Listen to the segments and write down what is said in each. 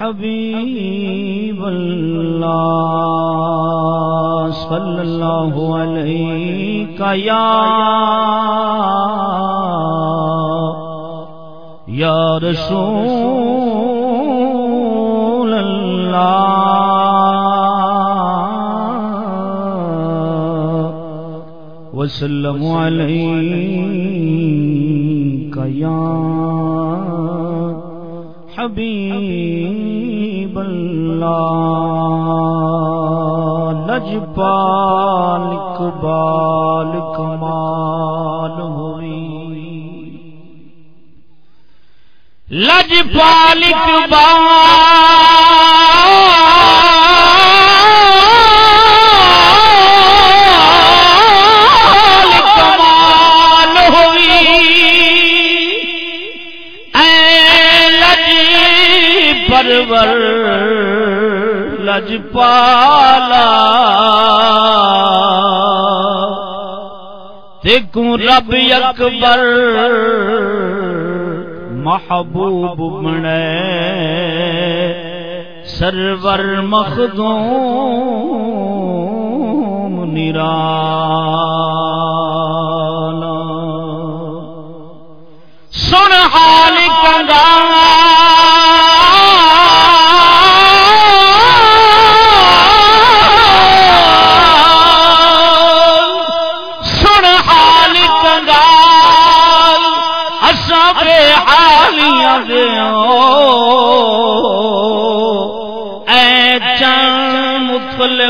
حبیب اللہ صلی اللہ علیہ یا یا رسول اللہ وسلم علیہ یا حبیب اللہ لج اقبال کمال ہوئی۔ لجپال اقبال پرور لج پالا دیکھوں رب اکبر محبوب بنے سرور مخدوم نرالا سن حال کنگا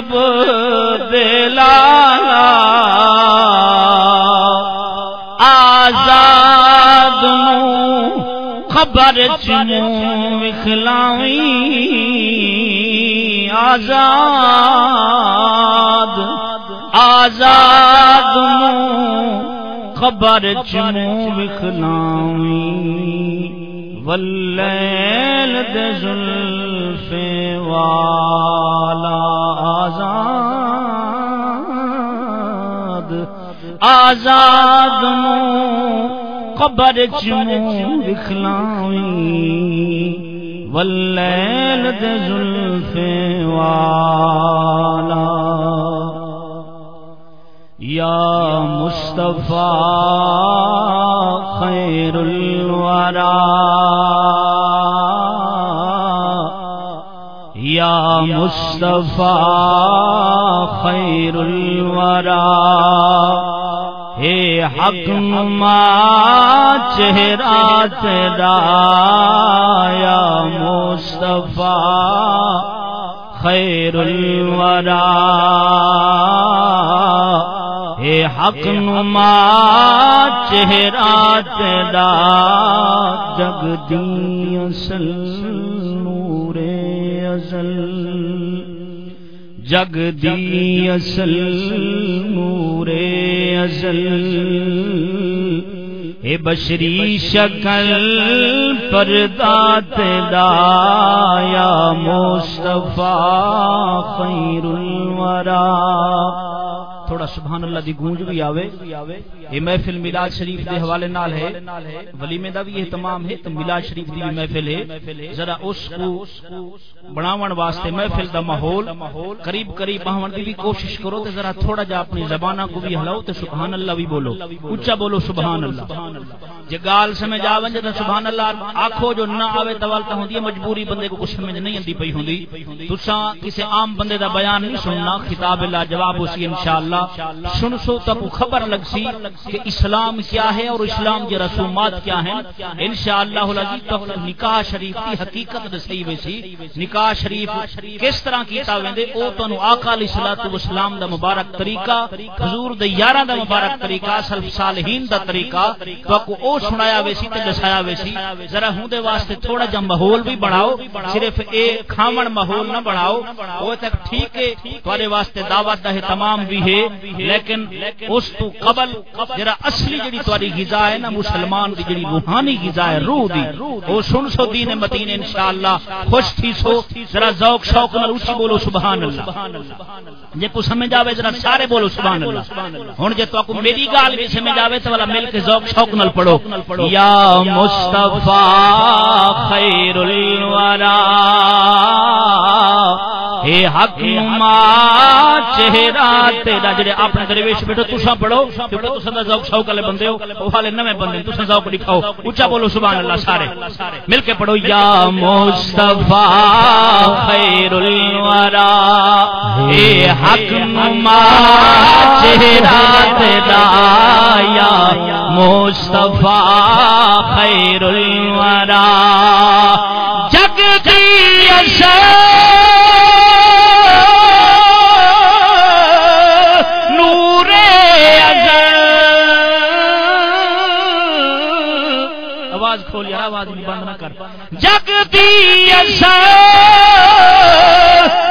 مطلب دلالا آزاد خبر چنو وکھلاوی آزاد آزاد خبر چنو وکھلاوی واللیل دے زلف والا آزاد آزاد مو قبر چمو دکھلاوی۔ واللیل دے زلف والا یا مصطفیٰ خیر الورا یا مصطفیٰ خیر الورا ہے حق نما چہرہ تیرا یا مصطفیٰ خیر الورا حق نما چہرہ تیرا جگ دی اصل نور ازل۔ جگ دی اصل نور ازل۔ اے بشری شکل پردات دا یا مصطفیٰ خیر الورا۔ تھوڑا سبحان اللہ دی گونج بھی آوے۔ یہ محفل میلاد شریف دے حوالے نال ہے۔ ولیمے دا بھی اہتمام ہے تو میلاد شریف دی بھی محفل ہے۔ ذرا اس کو بناون واسطے محفل دا ماحول قریب قریب بہون دی بھی کوشش کرو تے ذرا تھوڑا جا اپنی زبانہ کو بھی ہلاؤ تے سبحان اللہ بھی بولو۔ اونچا بولو سبحان اللہ۔ جے گال سمجھ آون تے سبحان اللہ آکھو جو نہ آوے توال تے ہوندی ہے مجبوری بندے کو کچھ سمجھ نہیں آندی پئی ہوندی۔ تساں کسی عام بندے دا بیان نہیں سننا، خطاب اللہ جواب اسی انشاءاللہ۔ سن سو تو خبر لگ سی کہ اسلام کیا ہے اور اسلام کے رسومات کیا ہیں۔ انشاءاللہ العزیز تو نکاح شریف کی حقیقت دسی ویسی نکاح شریف کس طرح کیتا ویندے او تو آقا علیہ الصلوۃ والسلام دا مبارک طریقہ، حضور دے یاراں دا مبارک طریقہ، سلف صالحین دا طریقہ۔ تو کو او سنایا ویسی تے دسایا ویسی ذرا ہوں دے واسطے تھوڑا جا ماحول بھی بناؤ صرف اے کھاون ماحول نہ بناؤ او تک ٹھیک ہے، تواڈے واسطے دعوت دا تمام بھی ہے۔ لیکن اس تو قبل جڑا اصلی جڑی تواڈی غذا ہے نا، مسلمان دی جڑی روحانی غذا ہے، روح دی۔ او سن سو دین متین انشاءاللہ، خوش تھی سو۔ ذرا ذوق، شوق نال اونچی بولو سبحان اللہ جے کو سمجھ آوے، ذرا سارے بولو سبحان اللہ ہن جے تو کو میری گال بھی سمجھ آوے، تو والا مل کے ذوق، شوق نال پڑھو۔ نال پڑھو۔ یا مصطفی خیر الورا اے حق نما چہرہ تیرا جڑے اپنے درویش بیٹھو تساں پڑھو کیونکہ تساں دا ذوق شوق والے بندے ہو او والے نویں بندے تساں ذوق دکھاؤ اونچا بولو سبحان اللہ سارے۔ مل کے پڑھو یا مصطفی خیر الورا اے حق نما چہرہ تیرا یا مصطفی خیر الورا جگ کی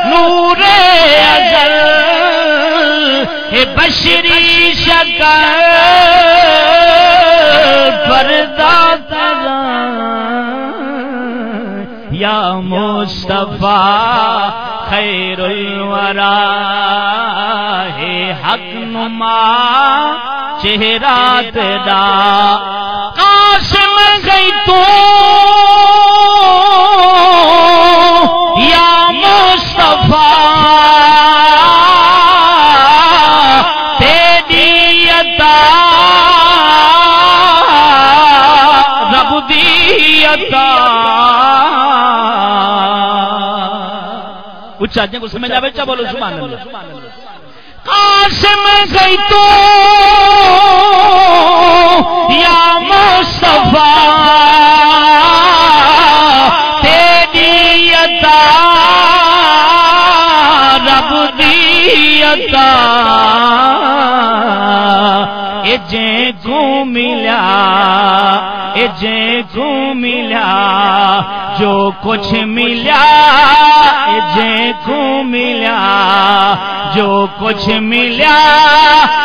نور ازل بشری شکر پردہ یا مصطفیٰ خیر الورا ہے حق نما چہرہ تیرا۔ قاسم گئی تو مصطفیٰ، تیری عطا، رب دی عطا۔ اچھا جن کو سمجھ آئے، چا بولو، سبحان اللہ۔ قاسم گئی تو یا مصطفیٰ۔ دی عطا اے جے کو ملا، اے جے کو ملا، جو کچھ ملا، اے جے کو ملا، جو کچھ ملا،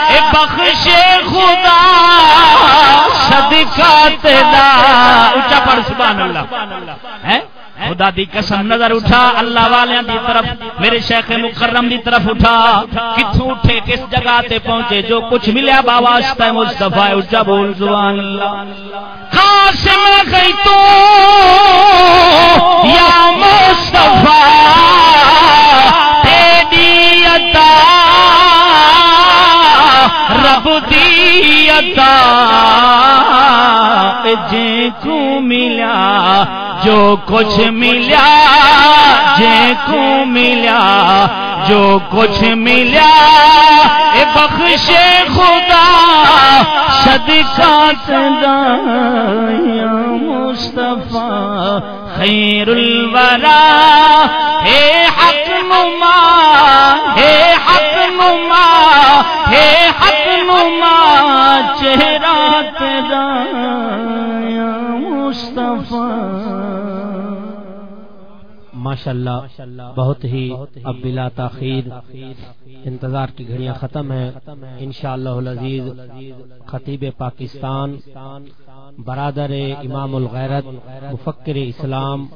اے بخش خدا صدقہ تیرا اونچا پڑھ، سبحان اللہ۔ ہیں؟ خدا دی قسم نظر اٹھا اللہ والے دی طرف میرے شیخ مکرم دی طرف اٹھا کتوں اٹھے کس جگہ تے پہنچے جو کچھ ملیا باواسطہ مصطفیٰ اٹھا بول سبحان اللہ قاسم گئی تو یا مصطفیٰ تیری عطا رب دی عطا جے کو ملا جو کچھ ملا جے کو ملا جو کچھ ملا اے بخش خدا، صدقات دایا مصطفیٰ، خیر الورا ہے حق نما ہے حق نما ہے حق نما، چہرہ تیرا ماشاءاللہ، بہت ہی اب بلا تاخیر انتظار کی گھڑیاں ختم ہیں۔ انشاءاللہ العزیز، خطیب پاکستان، برادر امام الغیرت، مفکر اسلام،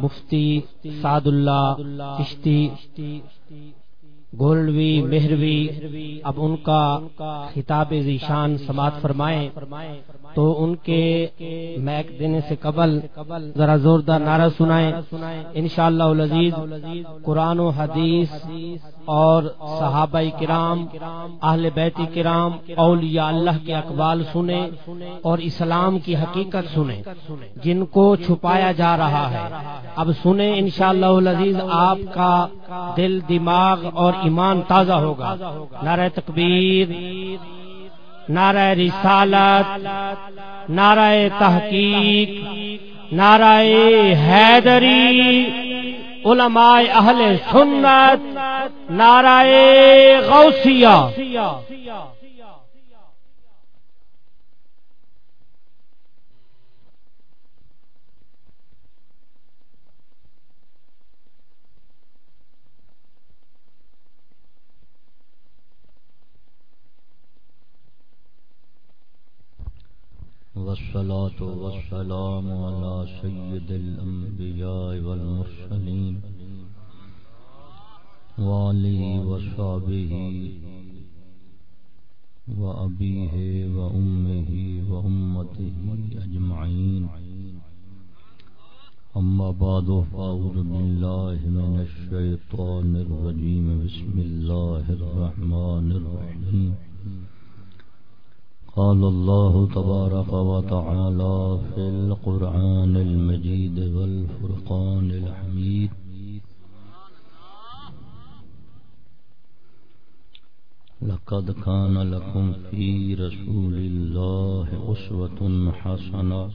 مفتی سعد اللہ چشتی گولڈوی مہروی، اب ان کا خطاب ذیشان سماعت فرمائیں تو ان کے میک دینے سے قبل ذرا زوردار نعرہ سنائیں۔ انشاءاللہ العزیز، قرآن و حدیث اور صحابہ کرام، اہل بیت کرام، اولیاء اللہ کے اقبال سنیں اور اسلام کی حقیقت سنیں۔ جن کو چھپایا جا رہا ہے۔ اب سنیں انشاءاللہ العزیز، آپ کا دل، دماغ اور ایمان تازہ ہوگا۔ نعرہ تکبیر، نعرہ رسالت، نعرہ تحقیق، نعرہ حیدری، علماء اہل سنت، نعرہ غوثیہ۔ والصلاة والسلام على سيد الأنبياء والمرسلين وعليه وصحبه وأبيه وأمه وأمته أجمعين. أما بعد، فأعوذ بالله من الشيطان الرجيم. بسم الله الرحمن الرحيم. قال الله تبارك وتعالى في القرآن المجيد والفرقان الحميد. لقد كان لكم في رسول الله أسوة حسنة.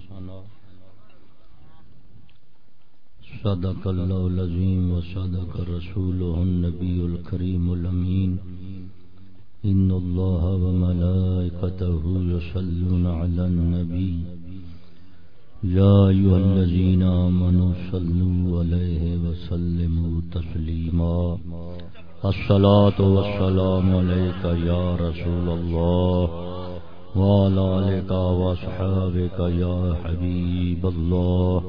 صدق الله العظيم وصدق رسوله النبي الكريم الأمين. إن الله وملائكته يصلون على النبي. يا أيها الذين آمنوا صلوا عليه وسلموا تسليما. الصلاة والسلام عليك يا رسول الله وعلى آلك وأصحابك يا حبيب الله.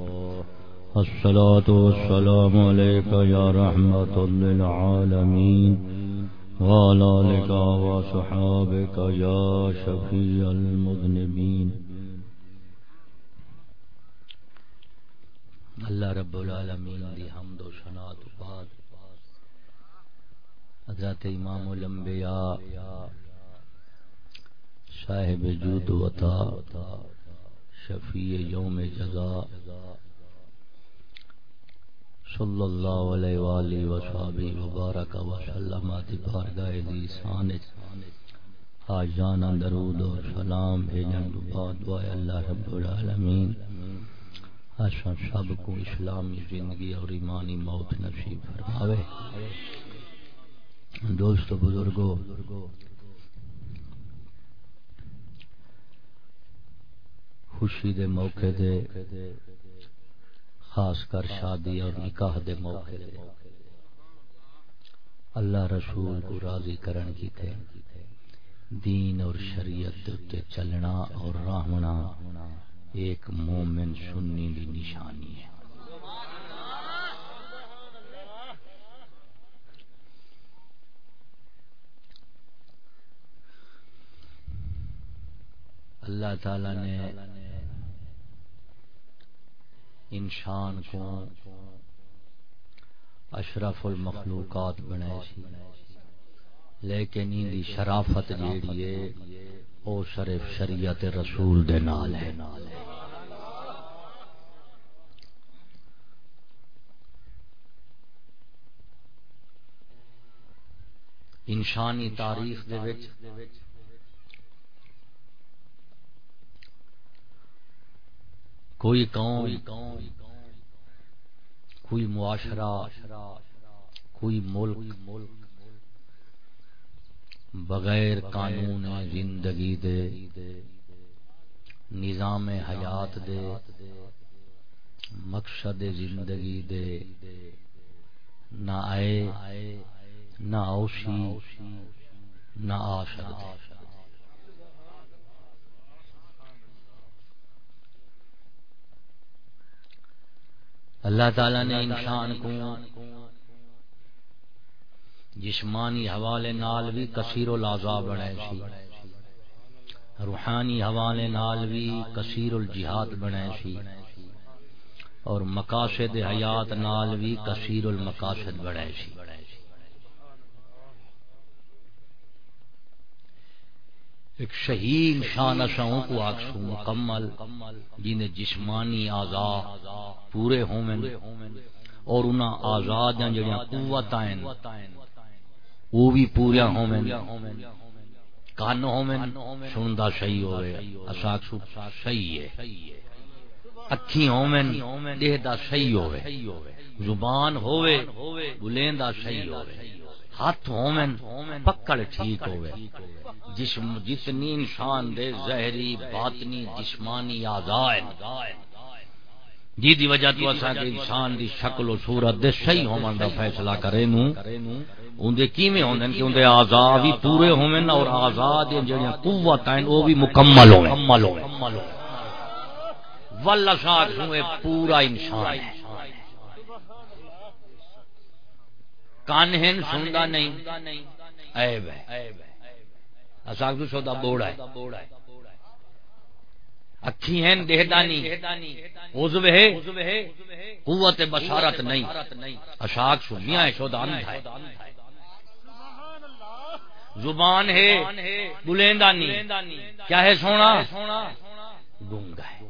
الصلاة والسلام عليك يا رحمة للعالمين. وعلى آلك وصحابك يا شفيع المذنبين. اللہ رب العالمین دی حمد و شنات بعد حضرت امام الانبیاء، صاحب جود و عطا، شفیع یوم جزا صلی اللہ علیہ وآلہ وصحابہ وبارک وسلم دی بارگاہ دی شان آجان درود و سلام بھیجن تو بعد دعا اللہ رب العالمین۔ اشان سب کو اسلامی زندگی اور ایمانی موت نصیب فرماوے۔ دوست بزرگو، خوشی دے موقع دے خاص کر شادی اور نکاح دے موقع دے اللہ رسول کو راضی کرن کی تھے۔ دین اور شریعت تے چلنا اور راہنا ایک مومن سنی دی نشانی ہے۔ اللہ تعالی نے انسان کو اشرف المخلوقات بنائے سی۔ لیکن ان دی شرافت جیڑی ہے، او شرف شریعت رسول دے نال ہے۔ انسانی تاریخ دے وچ کوئی قوم، کوئی معاشرہ، کوئی ملک بغیر قانون زندگی دے، نظام حیات دے، مقصد زندگی دے، نہ آئے، نہ اوشی، نہ آشد اللہ تعالی نے انسان کو جسمانی حوالے نال بھی کثیر العذاب بنائے سی۔ روحانی حوالے نال بھی کثیر الجہاد بنائے سی۔ اور مقاصد حیات نال بھی کثیر المقاصد بنائے سی۔ ایک شہید شان شاہوں کو آکسو مکمل، جنہیں جسمانی آزاد پورے ہومن اور انہاں آزاد ہیں جڑیاں قوت ہیں وہ بھی پوریا ہومن۔ کان ہومن سندا صحیح ہوئے، اساکسو صحیح ہے۔ اکھی ہومن دیہدا صحیح ہوئے۔ زبان ہوئے، بلین بلیندا صحیح ہوئے۔ ہاتھ ہومن پکڑ ٹھیک ہوئے جسم جتنی انسان دے زہری، باطنی، جسمانی آزائن جی دی وجہ تو اسا کے انسان دی شکل و صورت دے صحیح ہومن دا فیصلہ کرے نو اون دے کیویں ہوندن کہ اون دے اعضاء بھی پورے ہومن اور اعضاء دے جڑیاں قوت ہیں او بھی مکمل ہوئے مکمل ہوئے واللہ شاہ سوئے پورا انسان۔ ہے کان ہن سندا نہیں۔ عیب ہے۔ اساک تو سودا بوڑا ہے۔ اکھی ہیں دہدانی۔ عضو ہے۔ قوت بشارت نہیں۔ اشاک سنیاں شودان ہے۔ زبان ہے۔ بلندانی۔ کیا ہے سونا؟ گنگا ہے۔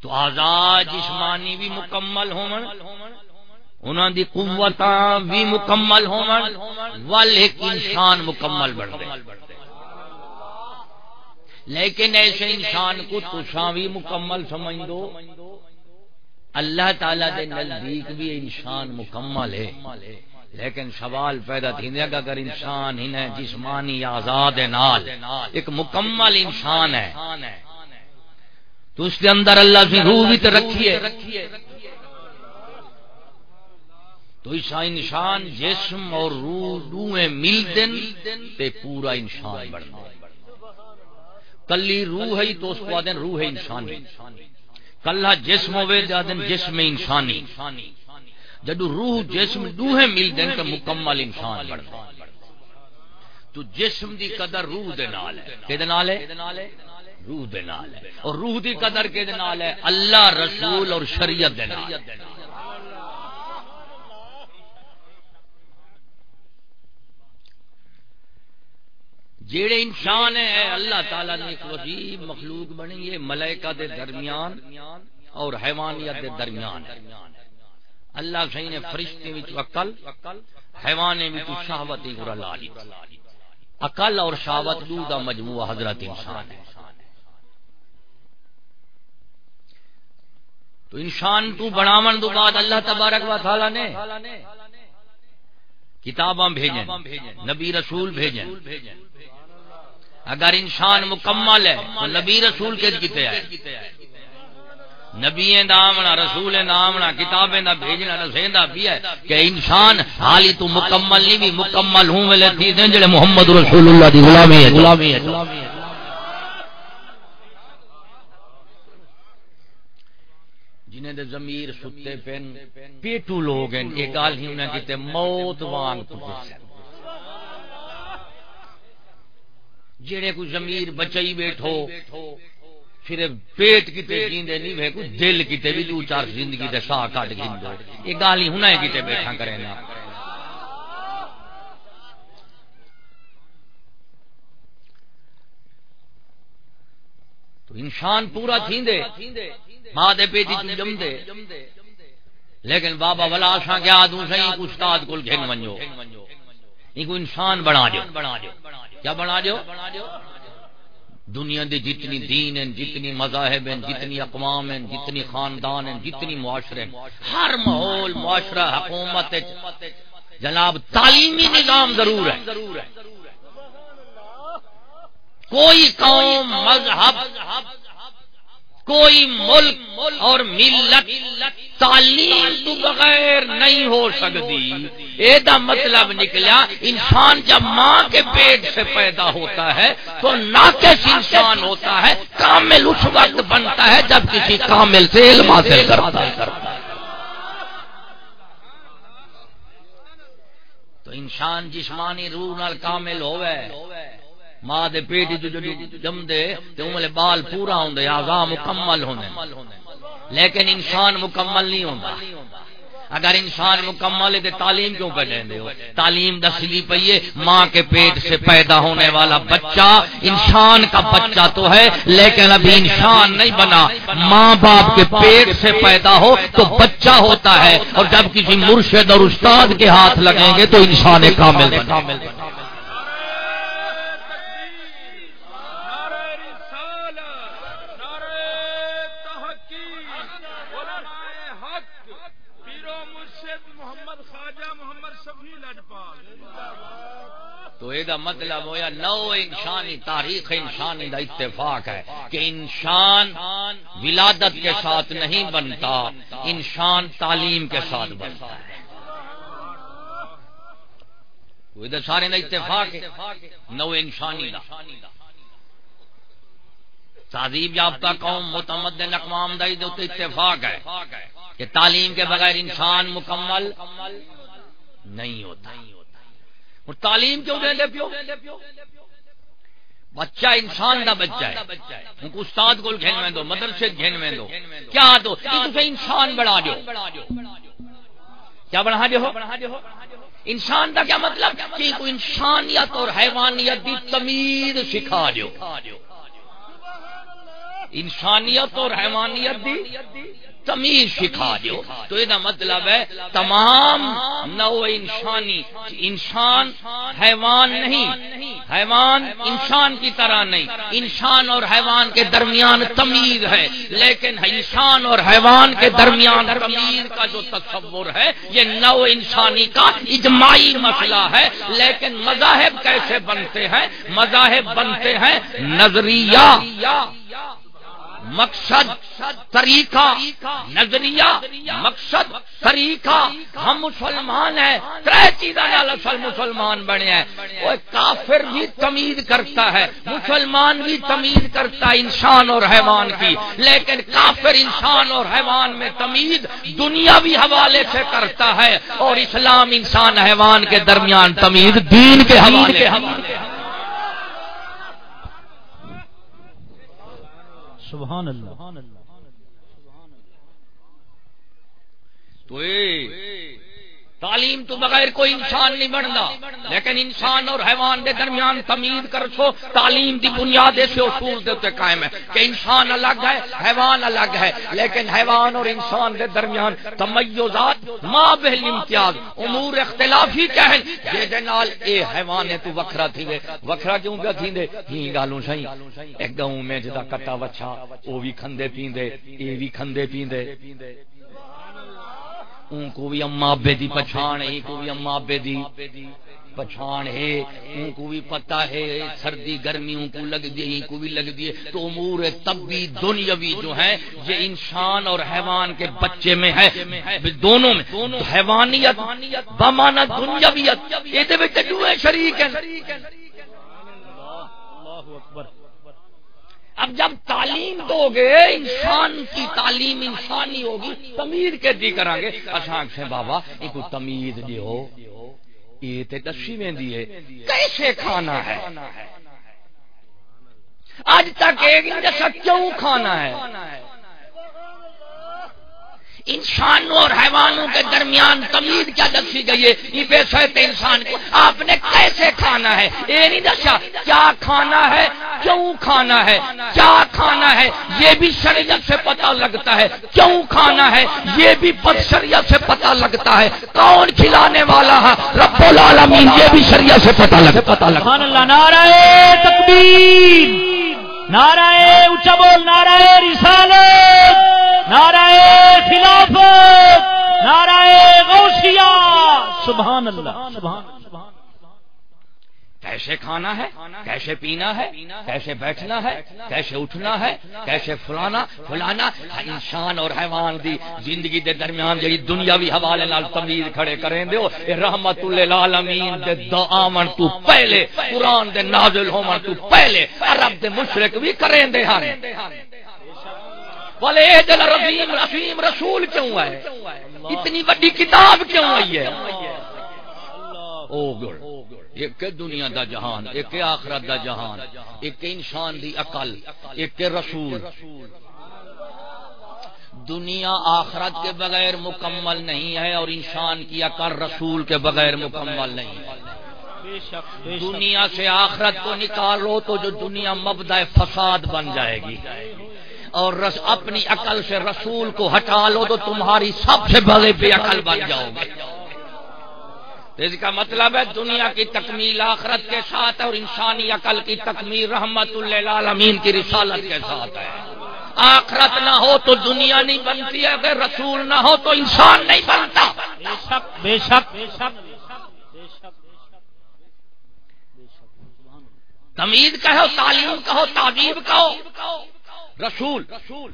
تو آزاد جسمانی بھی مکمل ہو انہوں دی قوت بھی مکمل ہو ایک انسان مکمل بڑھ گئے لیکن ایسے انسان کو تشا بھی مکمل سمجھ دو اللہ تعالی دے نزدیک بھی انسان مکمل ہے۔ لیکن سوال پیدا تھی کہ اگر انسان ہی جسمانی آزاد نال ایک مکمل انسان ہے، تو اس کے اندر اللہ سے روح بھی تو رکھیے تو ایسا انسان جسم اور روح روحیں مل دن تے پورا انسان بڑھنا کلی روح ہے تو اس کو آدھیں روح ہے انسانی۔ کلہ جسم ہوئے دن جسم انسانی۔ جدو روح جسم دوہے مل دیں تو مکمل انسان بڑھتا تو جسم دی قدر روح دے نال ہے۔ کہ دے نال ہے؟ روح دے نال ہے۔ اور روح دی قدر کے دے نال ہے؟ اللہ رسول اور شریعت دے نال۔ ہے جیڑے انسان ہے اللہ تعالی نے ایک وسیع مخلوق بنی ہے ملائکہ دے درمیان اور حیوانیت دے درمیان اللہ صحیح نے فرشتے وچ عقل، حیوانے وچ شہوت گرا لا لی عقل اور شہوت دو دا مجموعہ حضرت انسان ہے۔ تو انسان تو بناون دو بعد اللہ تبارک و تعالی نے کتاباں بھیجیں نبی رسول بھیجیں اگر انسان مکمل ہے، تو نبی رسول کے کتے آئے۔ نبی آمنا رسول آمنا کتابیں دا بھیجنا رسیندا بھی ہے کہ انسان حالی تو مکمل نہیں بھی مکمل ہوں ملے تھی دیں جڑے محمد رسول اللہ دی غلامی ہے۔ غلامی ہے۔ جنہیں دے ضمیر ستے پین، پیٹو لوگ ہیں یہ گال ہی انہیں کہتے موت وانگ تجھے جڑے کوئی ضمیر بچائی بیٹھو پھر پیٹ کتے جیندے نہیں ہے کوئی دل کتے بھی دو چار زندگی دے سا کٹ گیندو یہ گالی ہونا ہے کتے بیٹھا کرے نا۔ تو انسان پورا تھیندے۔ ماں دے پیٹی تو جم دے۔ لیکن بابا ولا آساں کیا دوں سہی استاد کل گھن ونجو۔ یہ کو انسان بنا دیو کیا بنا دیو؟ دنیا دے جتنی دین ہیں، جتنی مذاہب ہیں، جتنی اقوام ہیں، جتنی خاندان ہیں، جتنی معاشرے ہیں۔ ہر ماحول، معاشرہ، حکومت جناب، تعلیمی نظام ضرور ہے۔ کوئی قوم، مذہب کوئی ملک اور ملت تعلیم تو بغیر نہیں ہو سکتی۔ یہ مطلب نکلا، انسان جب ماں کے پیٹ سے پیدا ہوتا ہے تو ناقص انسان ہوتا ہے، کامل اس وقت بنتا ہے جب کسی کامل سے علم حاصل کرتا ہے۔ تو انسان جسمانی روح نال کامل ہوئے ماں دے پیٹ جو جم دے تے املے بال پورا ہوندے اعضاء مکمل ہوندے لیکن انسان مکمل نہیں ہوندا۔ اگر انسان مکمل ہے تو تعلیم کیوں کر دیں ہو؟ تعلیم دسلی پئیے ماں کے پیٹ سے پیدا ہونے والا بچہ انسان کا بچہ تو ہے، لیکن ابھی انسان نہیں بنا۔ ماں باپ کے پیٹ سے پیدا ہو تو بچہ ہوتا ہے، اور جب کسی مرشد اور استاد کے ہاتھ لگیں گے تو انسان کامل بنا تو یہ مطلب ہوا نو انسانی تاریخ، انسانی دا اتفاق ہے کہ انسان ولادت کے ساتھ نہیں بنتا، انسان تعلیم کے ساتھ بنتا ہے۔ سارے دا اتفاق ہے، نو انسانی دا۔ تعدیب یافتہ قوم، متمدن اقوام دا اتفاق ہے کہ تعلیم کے بغیر انسان مکمل نہیں ہوتا۔ اور تعلیم کیوں دیں پیو؟ بچہ انسان دا بچہ ہے۔ ان کو استاد کو گھن میں دو مدرسے گھن میں دو کیا دو؟ تو انسان بڑھا دو کیا بڑھا دو انسان کا کیا مطلب؟ کہ کو انسانیت اور حیوانیت کی تمیز سکھا دو انسانیت اور حیوانیت دی تمیز سکھا دو تو یہ مطلب ہے تمام نو انسانی، انسان حیوان نہیں، حیوان انسان کی طرح نہیں۔ انسان اور حیوان کے درمیان تمیز ہے، لیکن انسان اور حیوان کے درمیان تمیز کا جو تصور ہے، یہ نو انسانی کا اجماعی مسئلہ ہے۔ لیکن مذاہب کیسے بنتے ہیں؟ مذاہب بنتے ہیں نظریہ۔ مقصد، طریقہ، نظریہ، مقصد، طریقہ، ہم مسلمان ہیں تر چیزیں اصل مسلمان بنے ہیں۔ وہ کافر بھی تمیز کرتا ہے، مسلمان بھی تمیز کرتا ہے انسان اور حیوان کی، لیکن کافر انسان اور حیوان میں تمیز دنیاوی حوالے سے کرتا ہے اور اسلام انسان حیوان کے درمیان تمیز دین کے حوالے سبحان اللہ۔ تو تعلیم تو بغیر کوئی انسان نہیں بنتا لیکن انسان اور حیوان کے درمیان تمیز کر سو تعلیم دی بنیاد سے اصول دیتے قائم ہے کہ انسان الگ ہے، حیوان الگ ہے۔ لیکن حیوان اور انسان کے درمیان تمیزات ماں بہل امتیاز، امور اختلافی کیا ہے جے نال اے حیوان ہے تو وکھرا تھی دے۔ وکھرا کیوں پہ تھی دے؟ ہی گالوں سہی ایک گاؤں میں جدا کٹا وچھا وہ بھی کھندے پیندے اے بھی کھندے پیندے ان کو بھی اما ابے دی پچھان ہے کو بھی اما ابے دی پچھان ہے۔ ان کو بھی پتہ ہے، سردی، گرمی ان کو لگ دی کو بھی لگ دی تو امور طبی دنیاوی جو ہے یہ انسان اور حیوان کے بچے میں ہے۔ دونوں میں۔ حیوانیت بمانا دنیاویت۔ یہ دے وچ دوے شریک ہیں اللہ اکبر۔ اب جب تعلیم دو گے، انسان کی تعلیم انسانی ہوگی، تمیر کے اچھا، اچھا، دی کرا گے اشاک سے بابا ایک تمیز دیو یہ تے دسی میں دیے کیسے کھانا ہے؟ آج تک ایک کیوں کھانا ہے؟ انسانوں اور حیوانوں کے درمیان تمیز کیا دسی گئی ہے؟ یہ بے سہتے انسان کو آپ نے کیسے کھانا ہے؟ یہ نہیں دسا، کیا کھانا ہے؟ کیوں کھانا ہے؟ کیا کھانا ہے؟ یہ بھی شریعت سے پتا لگتا ہے۔ کیوں کھانا ہے؟ یہ بھی بد شریعت سے پتا لگتا ہے۔ کون کھلانے والا ہے؟ رب العالمین، یہ بھی شریعت سے پتا لگتا پتا لگتا تکبیر۔ نعرہ اونچا بول نعرہ رسالت نعرہ خلافت نعرہ غوثیہ سبحان اللہ سبحان اللہ۔ کیسے کھانا ہے؟ کیسے پینا ہے؟ کیسے بیٹھنا ہے؟ کیسے اٹھنا ہے؟ کیسے فلانا فلانا انسان اور حیوان دی زندگی دے درمیان جی دنیاوی حوالے نال تمیز کھڑے کریں دیو اے رحمت للعالمین دے دعاون تو پہلے، قرآن دے نازل ہون تو پہلے، عرب دے مشرک بھی کریں دے ہن۔ بولے دل رحیم رحیم رسول کیوں ہے اتنی بڑی کتاب کیوں آئی ہے؟ او گڑ۔ ایک دنیا دا جہان، ایک آخرت دا جہان، ایک انسان دی عقل، ایک رسول۔ دنیا آخرت کے بغیر مکمل نہیں ہے اور انسان کی عقل رسول کے بغیر مکمل نہیں ہے۔ دنیا سے آخرت کو نکالو تو جو دنیا مبدا فساد بن جائے گی۔ اور رس اپنی عقل سے رسول کو ہٹا لو تو تمہاری سب سے بڑے بے عقل بن جاؤ گے۔ اس کا مطلب ہے دنیا کی تکمیل آخرت کے ساتھ اور انسانی عقل کی تکمیل رحمت اللہ کی رسالت کے ساتھ ہے۔ آخرت نہ ہو تو دنیا نہیں بنتی ہے اگر رسول نہ ہو تو انسان نہیں بنتا۔ بے شک بے شک تمیز کہو تعلیم کہو تعبیر کہو۔ رسول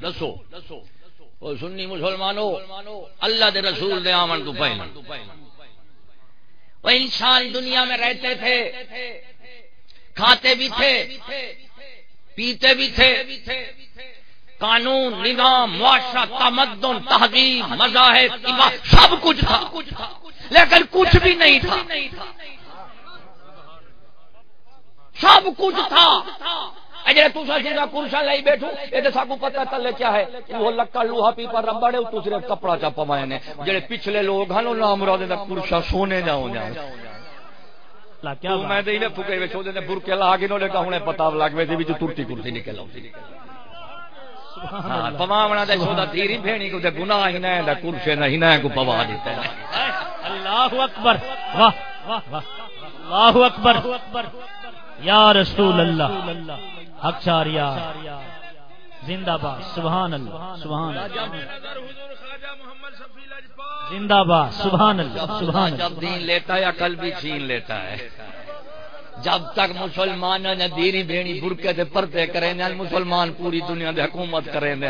رسو سنی مسلمانوں اللہ دے رسول دے آمن تو پہلے۔ وہ انسان دنیا میں رہتے تھے، کھاتے بھی تھے، پیتے بھی تھے۔ قانون، نظام، معاشرہ، تمدن، تہذیب، مذاہب سب کچھ تھا۔ لیکن کچھ بھی نہیں تھا۔ سب کچھ تھا۔ اجے تو سا جڑا کرسا لئی بیٹھو اے تے ساکو پتہ تلے کیا ہے؟ وہ لکا لوہا پی پر ربڑے تو صرف کپڑا چا پوائے نے۔ جڑے پچھلے لوگ ہن نام مراد دا کرسا سونے جاؤ جاؤ کیا میں تے اینے پھکے وچ اودے برکے لا کے نو لے ہنے پتہ لگ وے تے وچ ترتی کرسی نکل آؤ ہاں پواونا دے سودا تیری بھینی کو تے گناہ ہی نہ دا کرسے نہیں نہ کو پوا دیتا ہے۔ اللہ اکبر۔ واہ واہ واہ۔ اللہ اکبر۔ یا رسول اللہ۔ حق چاریا زندہ باد سبحان اللہ سبحان اللہ۔ زندہ باد سبحان اللہ سبحان اللہ۔ جب دین لیتا ہے عقل بھی چھین لیتا ہے۔ جب تک مسلمان نے دیری بھینی برکے دے پردے کریں مسلمان پوری دنیا دے حکومت کریں اللہ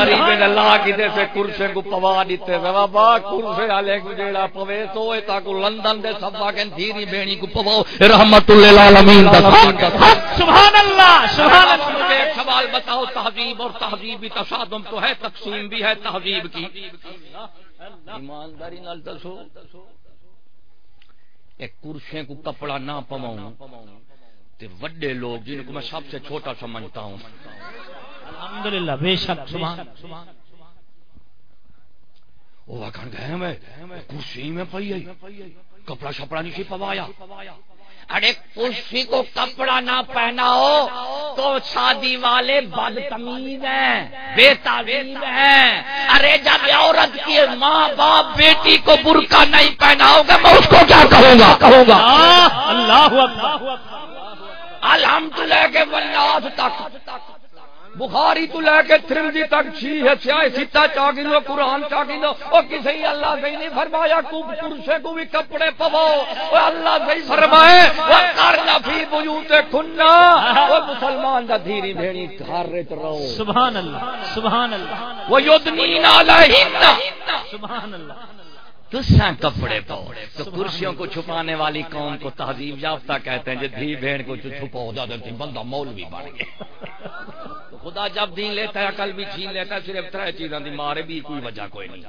غریب اللہ۔ کی دے سے کرسے کو پوا دیتے بابا کرسے والے کو جیڑا پوے تو اے تا کو لندن دے سب کہ دیری بھینی کو پواؤ۔ رحمت للعالمین دا سبحان اللہ سبحان اللہ ایک سوال بتاؤ تہذیب اور تہذیبی تصادم تو ہے تقسیم بھی ہے تہذیب کی۔ ایمانداری نال دسو۔ ایک کرسے کو کپڑا نہ پواؤں۔ تے وڈے لوگ جن کو میں سب سے چھوٹا سمجھتا ہوں۔ الحمدللہ بے شک۔ سبحان وہ گئے میں کرسی میں پئی آئی۔ کپڑا شپڑا نہیں سی پوایا۔ ارے کرسی کو کپڑا نہ پہناؤ تو شادی والے بدتمیز ہیں بے تعلیم ہیں۔ ارے جب عورت کی ماں باپ بیٹی کو برقع نہیں پہناؤ گے میں اس کو کیا کہوں گا؟ کہوں گا اللہ اکبر۔ الحمدللہ کے والناس تک بخاری تو لے کے ترمذی تک چھی ہے سیاہ سیتا چاگی لو قرآن چاگی لو او کسی اللہ سے نہیں فرمایا کو پرسے کو بھی کپڑے پواؤ او اللہ سے فرمائے او کرنا فی بیوت کننا او مسلمان دا دھیری بھیڑی گھر رت رہو۔ سبحان اللہ سبحان اللہ۔ وہ یدنین علیہن۔ سبحان اللہ۔ تسا کپڑے پاؤ۔ تو کرسیوں کو چھپانے والی قوم کو تہذیب یافتہ کہتے ہیں جی دھی بھیڑ کو چھپاؤ جاتے تھی بندہ مولوی بن گیا۔ خدا جب دین لیتا ہے، عقل بھی چھین لیتا ہے، صرف تر چیزاں دی مارے بھی کوئی وجہ کوئی نہیں۔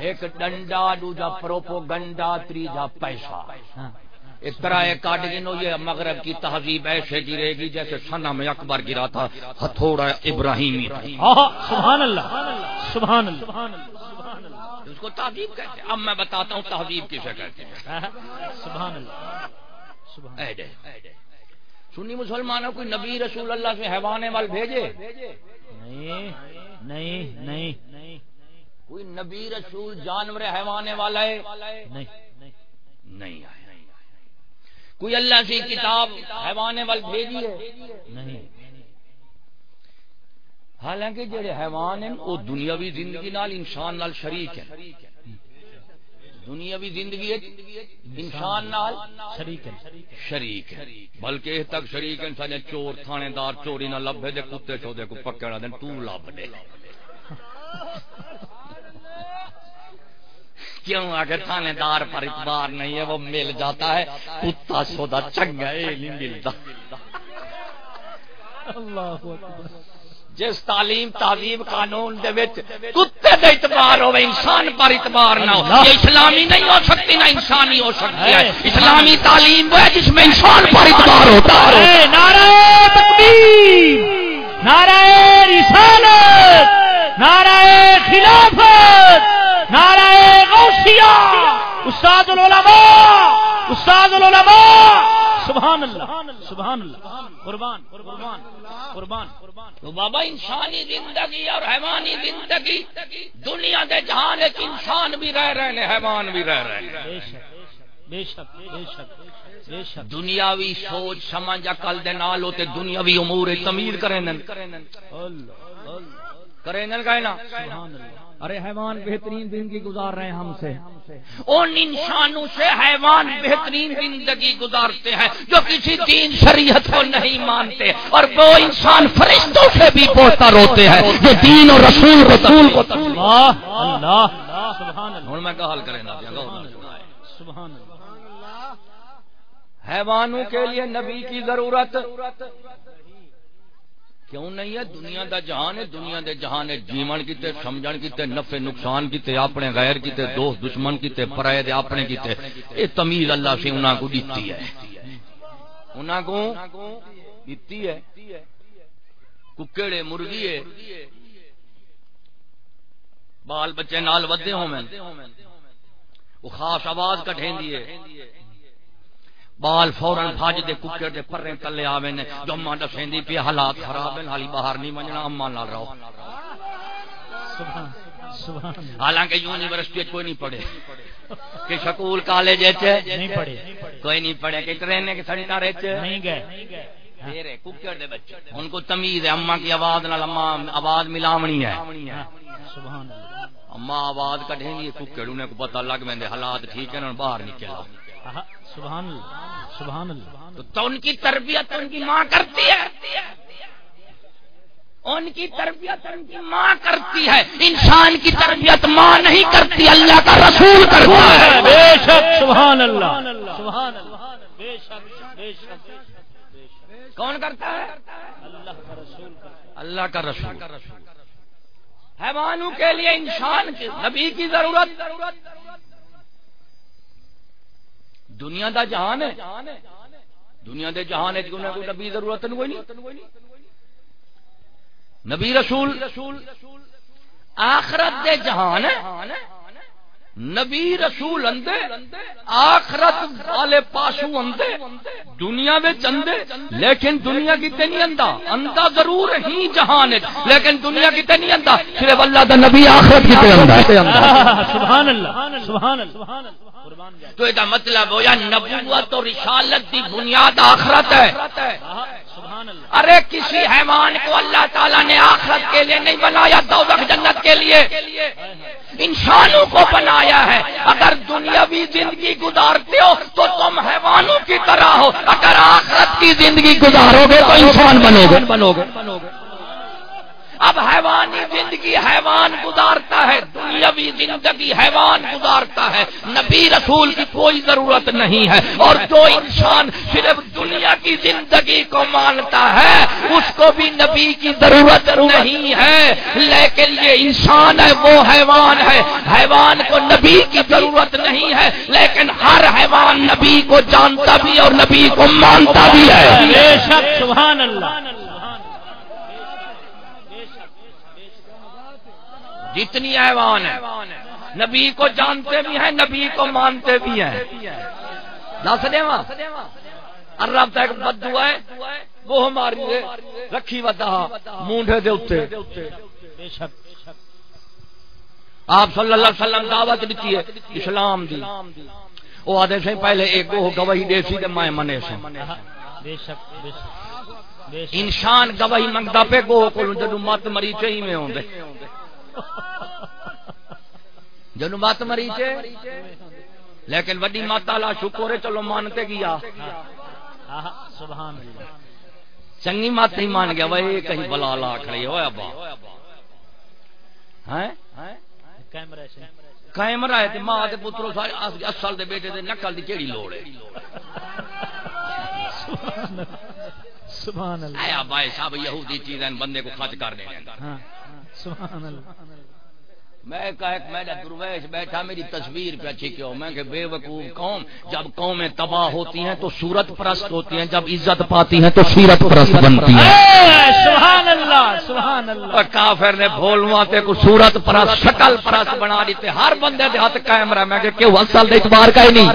ایک ڈنڈا، دوجا پروپو گنڈا تریجا پیسہ اس طرح ایک کاٹ گنو یہ مغرب کی تہذیب ایسے گرے گی جیسے سنا میں اکبر گرا تھا ہتھوڑا ابراہیمی سبحان اللہ سبحان اللہ سبحان اللہ۔ اس کو تہذیب کہتے ہیں۔ اب میں بتاتا ہوں تہذیب کسے کہتے ہیں۔ سبحان اللہ۔ سنی مسلمانوں کوئی نبی رسول اللہ سے حیوانے وال بھیجے؟ نہیں نہیں نہیں۔ نہیں کوئی نبی رسول جانور حیوانے والا ہے نہیں۔ نہیں آیا کوئی اللہ سے کتاب حیوانے وال بھیجی ہے؟ نہیں۔ حالانکہ جڑے حیوان ہیں وہ دنیاوی زندگی نال انسان نال شریک ہیں۔ دنیاوی زندگی انسان نال شریک ہے شریک ہے بلکہ یہ تک شریک ہیں سارے چور تھانے دار چوری نہ لبے دے کتے چودے کو پکڑا دیں تو لب دے کیوں آگے تھانے دار پر اتبار نہیں ہے وہ مل جاتا ہے؟ کتا سودا چنگا نہیں ملتا۔ اللہ اکبر۔ جس تعلیم تعلیم قانون دے وچ کتے اعتبار ہوے انسان پر اعتبار نہ ہو۔ یہ اسلامی نہیں ہو سکتی نہ انسانی ہو سکتی ہے۔ اسلامی۔ تعلیم وہ ہے جس میں انسان پر اعتبار ہوتا ہے۔ نعرہ تکبیر۔ نعرہ رسالت۔ نعرہ خلافت نعرہ غوثیہ استاد العلماء استاد العلماء سبحان اللہ سبحان اللہ قربان قربان قربان۔ تو بابا انسانی زندگی اور حیوانی زندگی دنیا دے جہان ایک انسان بھی رہ رہے ہیں حیوان بھی رہ رہے ہیں۔ بے شک بے شک بے شک دنیاوی سوچ سمجھ عقل دے نال ہوتے دنیاوی امور تمیر کریں ارے حیوان بہترین زندگی گزار رہے ہیں ہم سے۔ ان انسانوں سے حیوان بہترین زندگی گزارتے ہیں جو کسی دین شریعت کو نہیں مانتے۔ اور وہ انسان فرشتوں سے بھی بہتر ہوتے ہیں جو دین اور رسول رسول کو ہوں میں کہا حل کریں سبحان اللہ۔ حیوانوں کے لیے نبی کی ضرورت۔ کیوں نہیں ہے؟ دنیا دا جہان ہے، دنیا دے جہان ہے۔ جیون کیتے، سمجھن کیتے، نفع، نقصان کیتے، اپنے غیر کیتے، دوست، دشمن کیتے، پرائے دے اپنے کیتے۔ اے تمیز اللہ سے انہاں کو دیتی ہے۔ انہاں کو دتی ہے۔ ککڑے، مرغی ہے۔ بال بچے نال ودے ہوں میں وہ خاص آواز کٹیں دیے بال فورن بھاج دے ککڑ دے پرے تلے آوے نے۔ جو اما دسیندی پی حالات خراب ہیں حالی باہر نہیں منجنا اما نال رہو۔ حالانکہ یونیورسٹی کوئی نہیں پڑھے۔ کہ سکول کالج نہیں پڑھے۔ کوئی نہیں پڑھے۔ کہ ٹرین کے سڑکار نہیں گئے۔ ان کو تمیز ہے۔ اما کی آواز نال اما آواز ملاونی ہے۔ سبحان اما آواز کٹیں گی ککڑ انہیں کو پتہ لگ میں حالات ٹھیک ہے باہر نکلا سبحان اللہ سبحان اللہ۔ تو ان کی تربیت ان کی ماں کرتی ہے۔ ان کی تربیت ان کی ماں کرتی ہے۔ انسان کی تربیت ماں نہیں کرتی اللہ کا رسول کرتا ہے۔ بے شک سبحان اللہ۔ سبحان اللہ۔ بے شک بے شک کون کرتا ہے؟ اللہ کا رسول اللہ کا رسول۔ حیوانوں کے لیے انسان کی نبی کی ضرورت۔ دنیا دا جہان ہے۔ دنیا دے جہان ہے کوئی نبی ضرورت کوئی نہیں نبی رسول، آخرت دے جہان ہے۔ نبی رسول اندے، آخرت والے پاسو اندے۔ دنیا میں چندے لیکن دنیا کی نہیں اندا۔ اندا ضرور ہی جہان ہے، لیکن دنیا کی نہیں اندا۔ صرف اللہ دا نبی آخرت کی اندا سبحان اللہ سبحان اللہ۔ تو یہ مطلب ہو یا نبوت اور رسالت دی بنیاد آخرت ہے۔ ارے کسی حیوان کو اللہ تعالیٰ نے آخرت کے لیے نہیں بنایا دوزخ جنت کے لیے۔ انسانوں کو بنایا ہے۔ اگر دنیاوی زندگی گزارتے ہو تو تم حیوانوں کی طرح ہو۔ اگر آخرت کی زندگی گزارو گے تو انسان بنو گے بنو گے۔ اب حیوانی زندگی حیوان گزارتا ہے، دنیاوی زندگی حیوان گزارتا ہے۔ نبی رسول کی کوئی ضرورت نہیں ہے۔ اور جو انسان صرف دنیا کی زندگی کو مانتا ہے، اس کو بھی نبی کی ضرورت نہیں ہے۔ لیکن یہ انسان ہے، وہ حیوان ہے۔ حیوان کو نبی کی ضرورت نہیں ہے، لیکن ہر حیوان نبی کو جانتا بھی اور نبی کو مانتا بھی ہے۔ سبحان اللہ۔ جتنی حیوان ہے نبی کو جانتے بھی ہیں نبی کو مانتے بھی ہیں۔ دس دے رب تک بد دعا ہے وہ ہماری رکھی ودا مونڈے دے اتے آپ صلی اللہ علیہ وسلم دعوت دیتی ہے اسلام دی۔ وہ آدھے سے پہلے ایک وہ گواہی دے سی تے میں منے سے انسان گواہی منگتا پہ گو کو جدو مت مری چاہیے میں ہوندے جنو مت مری چے لیکن وڈی ماتا لا شکر ہے چلو مانتے گیا چنگی مات ہی مان گیا وہ کہیں بلا لا کھڑی ہو ابا۔ کیمرہ ہے ماں پترو سارے اصل دے بیٹے دے نقل دی کیڑی لوڑ ہے؟ سبحان اللہ۔ اے ابا صاحب یہودی چیزیں بندے کو خرچ کر دیں سبحان اللہ۔ میں کہا کہ میرا درویش بیٹھا میری تصویر پہ اچھی کیوں؟ میں کہ بے وقوف قوم جب قومیں تباہ ہوتی ہیں تو صورت پرست ہوتی ہیں جب عزت پاتی ہیں تو سیرت پرست بنتی ہیں۔ سبحان اللہ سبحان اللہ۔ کافر نے بھولوا تے کو صورت پرست شکل پرست بنا دیتے ہر بندے دے ہاتھ رہا میں کہ کیوں؟ اصل دے اعتبار کا ہی نہیں۔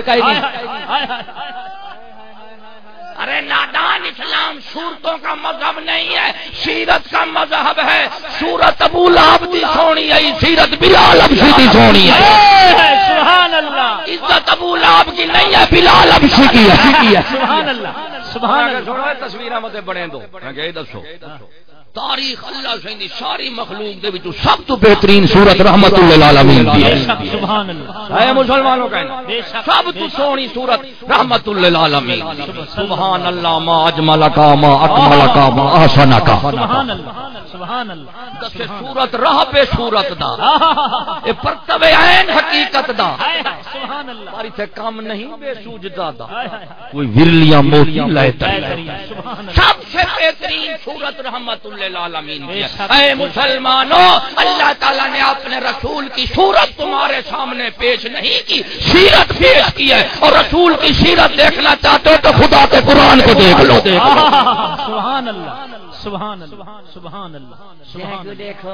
ارے نادان اسلام صورتوں کا مذہب نہیں ہے سیرت کا مذہب ہے سورت ابو لاب دی سونی ہے سیرت بلال ابشی دی سونی ہے سبحان اللہ عزت ابو لاب کی نہیں ہے بلال ابشی کی ہے سبحان اللہ سبحان اللہ تصویریں متے بڑے دو میں دسو تاریخ اللہ سے ساری مخلوق دے وچوں سب تو بہترین سورت رحمت للعالمین دی ہے۔ سبحان اللہ۔ اے مسلمانوں کہنا سب تو سونی سورت رحمت للعالمین سبحان اللہ۔ ما اجمل کا ما اکمل کا ما احسن کا۔ سبحان اللہ سبحان اللہ۔ دس سورت رہ بے سورت دا۔ اے پرتو عین حقیقت دا۔ سبحان اللہ۔ ہماری تے کام نہیں بے سوجتا دا کوئی ورلیاں موتی لیتا سب سے بہترین صورت رحمت للعالمین ہے اے مسلمانوں اللہ تعالیٰ نے اپنے رسول کی صورت تمہارے سامنے پیش نہیں کی سیرت پیش کی ہے۔ اور رسول کی سیرت دیکھنا چاہتے ہو تو خدا کے قرآن کو دیکھ لو۔ سبحان اللہ۔ سبحان اللہ. سبحان اللہ. سبحان اللہ. دیکھو